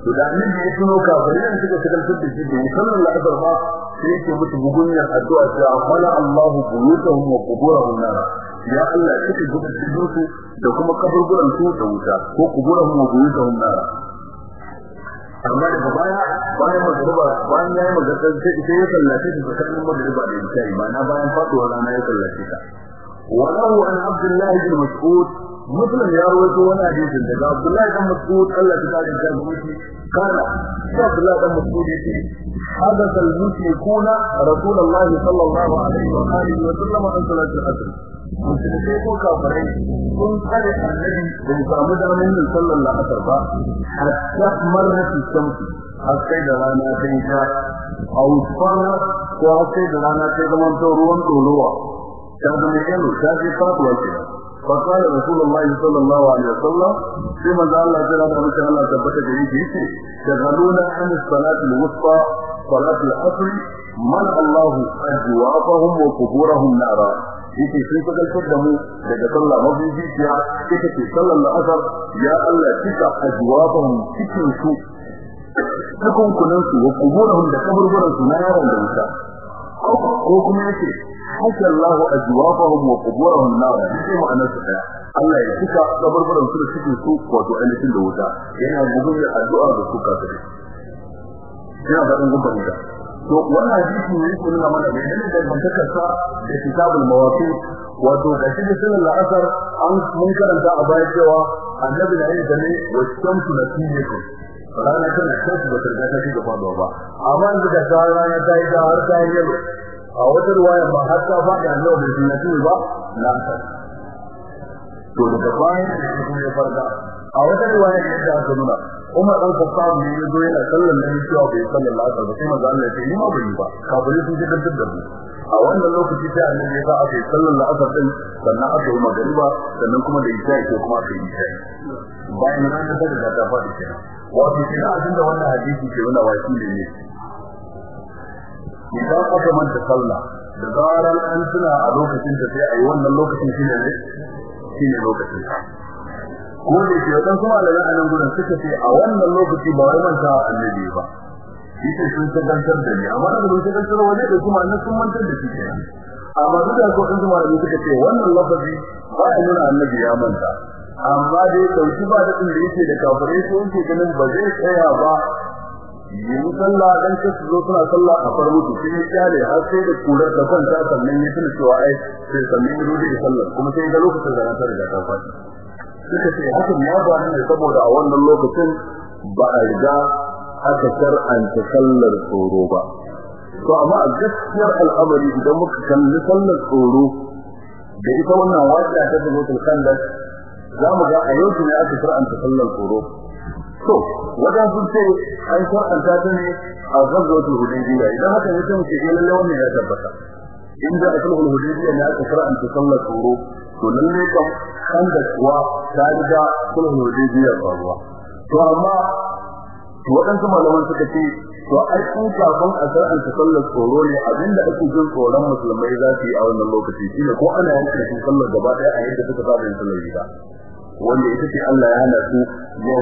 to da annabi ya tuno kafirin suka shigaltar da shi da sallallahu alaihi wasallam sai yake musu bugunyar addu'a ta amala Allahu buyutahum wa quburahum nara. Ya Allah kike duka su da kuma kaburburan su da wuta ko quburahum wa buyutahum nara. Amma daga baya bayan magriba bayan yayi magriba sai sai ya sallace shi tsakanin magriba da isha ma'ana bayan faduwar rana ya sallace ta. Wa lahu an Mas'ud مسلم يا رويته وانا حديث daga عبد الله بن مسعود الله تعالى يجزيه قال عبد الله بن مسعود يقول حدث المشركون رسول الله صلى الله عليه واله وسلم عن صلاه العصر musulmai ko kafirai sun tsare annabi bai samu damar yin sallar la'asar ba hatta marrat shamsu har sai da rana ta yi ta a usfana ko har sai da rana ta zama ruwan dolowa ta zama yalo ta je fatuwa ke فقال رسول الله صلى الله عليه وسلم فيما قال الله تعالى ما شاء الله ثبت به يجي شغلونا عن الصلاة الوسطى صلاة العصر منع الله أجوابهم وقبورهم نارا yake sun fagaltar da mu daga sallah mafi jijiya ita ce sallar la'asar ya Allah cika ajwabahum cikin su hukunkunan su wa kuburahum da kaburburan su na yaron da wuta ko kuma yake haka Allah ajwabahum wa quburahum nar. Shi ma'ana su ɗaya Allah ya cika kaburburan su da cikin su wato ainihin da wuta. Yana bugun da addu'a da su ka tare yana da dan gubar da to wannan hadisi ne yake nuna mana da yadda da mantakar sa da kitabul mawaqit. Wato da shi sunan la'asar an mun karanta a baya cewa annabi da yin ne wa shamsu nasiyatu rana tana shafi ba ta riga ta ci gaba ba. Amma yanzu da rana ta yi da har ta yi a wata ruwaya ba har ta faɗi annabi da sunnati ba na ta. To da kuma ya farka a wata ruwaya da yadda aka nuna Umar dan Khattab ne ya zo yana sallan nan cewa bai sallan la'asar ba sai manzo Allah ma bai ba kafirai sun shigar da mu. A wannan lokaci sai annabi ya sa aka yi sallan la'asar din sannan aka yi magariba sannan kuma da isha ko kuma aka yi isha bayan nan da daga ta faɗi kenan. Wato kina abin da wannan hadisi ke nuna waki ne ne. Idan aka manta sallah da zaran an tuna a lokacin da sai a yi wannan lokacin shine ne shine lokacin ko da ke wadan kuma da nan gurin suka ce a wannan lokaci ba wai manta annabi ba. Shi sun tabbatar da ni. Amma da mun tabbatar waje da kuma annabi sun mantar da shi amma duk da ko kuma da suka ce wannan lokaci ba ya nuna annabi ya manta. Amma dai ɗauki ba da din da yake da kafirai ko yake ganin ba zai tsaya ba. Yin sallah dan ka zo suna sallah a far mutu sai ya har sai da kurar da kanta sannan ya tuna cewa ai sai sannan ya rudi sallah kuma sai ga lokacin da ta riga ta faɗi. Suka ce hakan ya ba ne saboda a wannan lokacin ba a riga aka shar'anta sallar tsoro ba. To amma a gaskiyar al'amari idan muka kalli sallar tsoro da ita wannan wata ta zo tulkandas za mu ga a yau ne aka shar'anta sallar tsoro. To wadan sun ce an shar'anta ta ne a gazzatul hudaybiya. Idan haka ne sai mu ce lalle wannan ya tabbata. Inda asulul hudaybiya ne aka shar'anta sallar tsoro to lalle kam kan da kuwa ta riga sulhul hudaybiya faruwa. To amma waɗansu malaman suka ce to ai kun kafin a shar'an ta sallar tsoro ne abin da ake jin tsoron musulmai za su yi a wannan lokaci shine ko ana yanke su sallar gaba ɗaya a yadda suka saba yin sallar gida. Wanda ita ce Allah ya hana su ya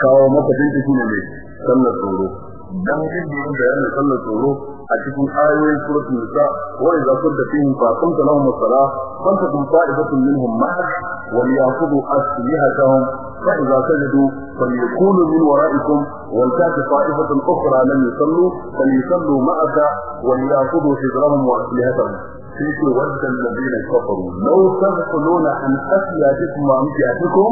kawo maka ɗinta shine ne sallar tsoro. Dan yin bayanin sallar tsoro a cikin ayoyin suratul nisa wa idza kunta fihim fa qumta lahum as-salah fantakum ta'ifatun minhum ma'ak wa liyaqudu aslihatahum fa idza sajadu falyakunu min wara'ikum wal ta'ti ta'ifatun ukhra lam yusallu falyusallu ma'aka wa liyaqudu hidrahum wa aslihatahum تلك ود الذين كفروا لو تغفلون عن أسلاتكم وأمتعتكم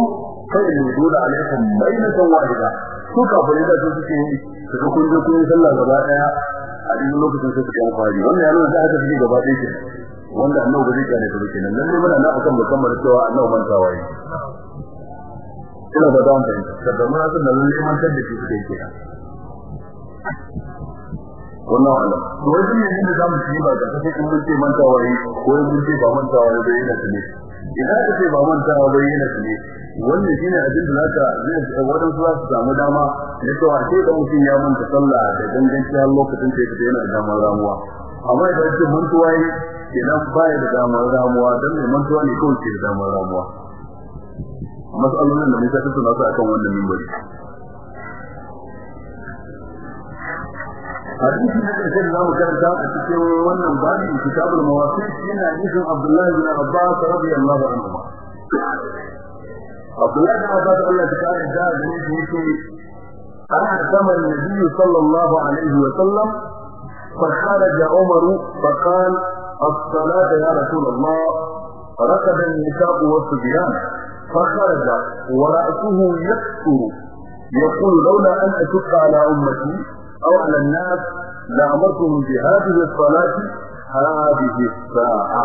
kai ne dole alaikum bainatan wahida. Su kafare da su suke yi su ga kun je kun sallah gaba ɗaya a cikin lokacin su kan fari wannan yana da aka fi gaba ɗaya wanda annabi zai kare ta kenan. Lalle muna na akan musamman cewa annabi manta waye ina da dan fahimta. Kada muna san lalle mantar da shi suke kenan. Wannan alam to wajen yin da za mu ci ba da sai kun ce manta waye ko kun ba manta waye da yana ne. Idan ka ce ba manta waye yana ne wannan shine abin da zaka zai wadan su su samu dama da cewa sai da mutum ya manta sallah da danganci har lokacin da yake yana da damar ramuwa. Amma idan ce mantuwa yi idan baya da damar ramuwa dan mai mantuwa ne kawai ke da damar ramuwa. Mas'alolin da muka tattauna su akan wannan mimbari. Ƙarshe da zamu karanta a cikin wannan babi kitabul mawaqit yana hadisin Abdullah bin Abbas radiyallahu anhu Abdullahi bin Abbas Allah ta kare da gare shi yake أحكم النبي صلى الله عليه وسلم فخرج عمر فقال الصلاة يا رسول الله ركب النساء والصبيان فخرج ورأسه يكسر يقول لولا أن أشق على أمتي أو على الناس لأمرتهم بهذه الصلاة هذه الساعة.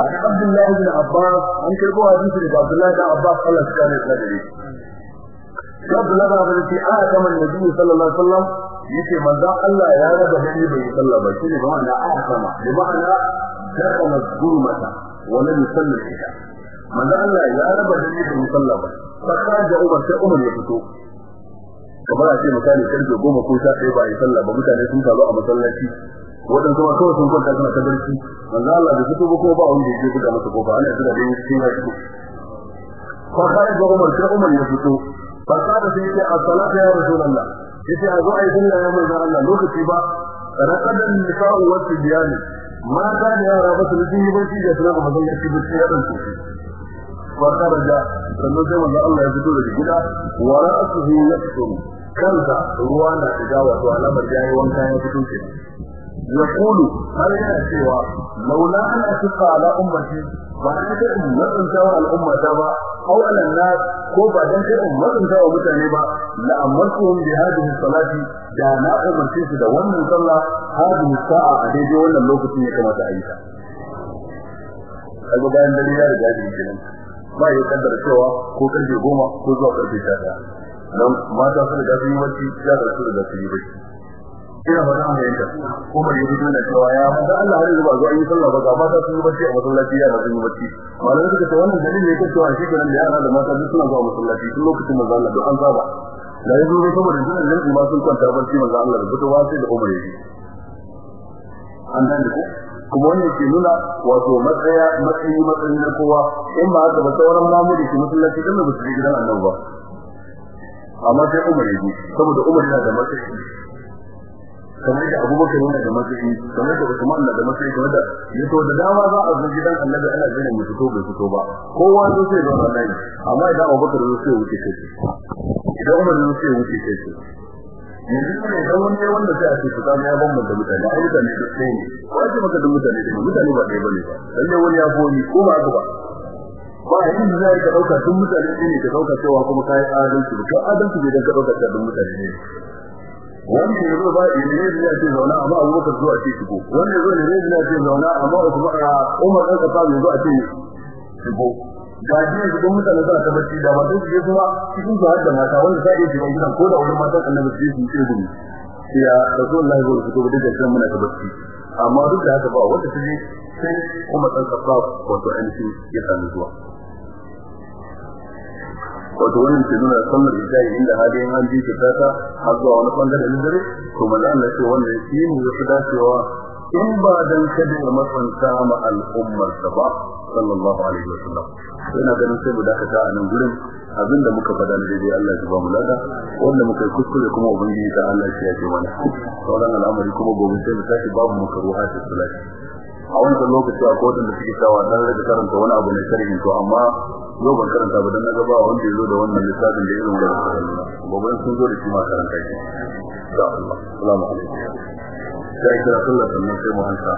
عن عبد الله بن عباس عن كربو حديث عبد الله بن عباس قال كان يتدري عبد الله بن عباس آية النبي صلى الله عليه وسلم يتي من ذا الله يا رب هني صلى الله عليه وسلم. بمعنى آتم بمعنى دخل الظلمة ولم يسلم العشاء من ذا الله يا رب هني صلى الله عليه وسلم. فخرج عمر عمر يفتوه kamar a ce misali ƙarfe goma ko sha ɗaya ba a yi sallah ba mutane sun taru a masallaci. Waɗansu ma kawai sun kwanta suna ta barci. Manzo Allah da fito ba ko ba wanda ya je buga masa ƙofa ana jira da yin cikin ya fito fa ga Umar sai Umar ya fito. Fa kada sai ya as-salatu ya rasulullah ya ce a zo a yi sallah ya manzo Allah lokaci ba. Raqadan nisa'u wa tibyan. Mata da yara ba su yi barci da suna masallaci ba sai ya dan fa kharaja sannan sai manzo Allah ya fito daga gida wa ra'suhu yaksuru kansa ruwa na shiga wato alamar yayi wanka ya fito ke yaqulu har yana cewa laula an ashqa ala ummati ba dan da in mutunta wa al'umma ta ba aw ala nas ko ba dan da in mutunta wa mutane ba la amartuhum bi hadhihi salati da na umarce su da wannan sallah hadhihi sa'a a yi da ba ya kaddara cewa ko ƙarfe goma ko zuwa ƙarfe sha ɗaya. Don mata su riga sun yi bacci ya da su riga sun yi bacci. Ina ba zan fito da cewa ya Allah har zuwa zuwa yi sallah ba sun yi bacci a masallaci ya da sun yi bacci. Malamai suka ce wannan dalili yake cewa shi kenan da yara da mata duk suna zuwa masallaci tun lokacin manzo Allah an saba. Da saboda jinin nan ma sun kwanta barci manzo Allah da fitowa sai da an dan da kuma wannan ke nuna wato matsaya matsayi matsayi na kowa. In ba haka ba sauran mamuri ke masallaci dan ba su je gidan annabi ba. Amma sai Umar yaji saboda Umar yana da matsayi. Kamar da Abubakar yana da matsayi kamar da Usman da matsayi kamar da da dama za a zo gidan annabi ana jira mu fito bai fito ba. Kowa sai amma idan Abubakar wuce kai. Idan Umar wuce kai. Yanzu ne dan wani ne wanda sai a ce fita ya ban da mutane ai da sai ne. Wace maka da mutane da mutane ba dai ba ne ba. Lalle wani ya goni ko ba ba? Ba yin da zai ka ɗauka duk mutane ne ka ɗauka cewa kuma kai adalci. Ko adalci ne dan ka ɗauka duk mutane ne. Wanda ya ba ne ya ce zauna amma Abu Bakar zuwa ce shigo. Wanda ya zo ne ya zauna amma Umar dan ka ya zo ce shigo. Ga ji ne duk mutane suna ta bacci da matan su kuma cikin su da mata wanda sai ya shiga gidan ko da wani matan annabi sai su ce gumi sai ya rasulullahi zai fito da dukkan muna ta bacci. Amma duk da haka ba wanda ta je sai kuma dan kafa wato ainihin ya sami zuwa. Wato wannan ke nuna sallar isha'i inda hadi an ji ta ta har zuwa wani ɓangare na dare to manzo Allah ce wannan shi ne ya fi dacewa in ba dan kada ya matsanta ma al'ummar sa ba sallallahu alaihi wasallam ina ganin sai mu dakata a nan gurin. Abinda muka faɗa da daidai Allah ya ba mu lada. Wanda muka yi kuskure kuma ubangiji ta Allah ya ce mana. Sauran al'amari kuma gobe sai mu tashi babu muka ruha ta salati. A wannan lokaci a kodin da suke tawa dan rage karanta wani abu ne sharhi to amma yau ban karanta ba dan na gaba wanda ya zo da wannan lissafin da irin da nuna gobe sun zo da shi ma karanta shi. Insha Allah. Assalamu alaikum. sai kira sallah sannan sai mu ansa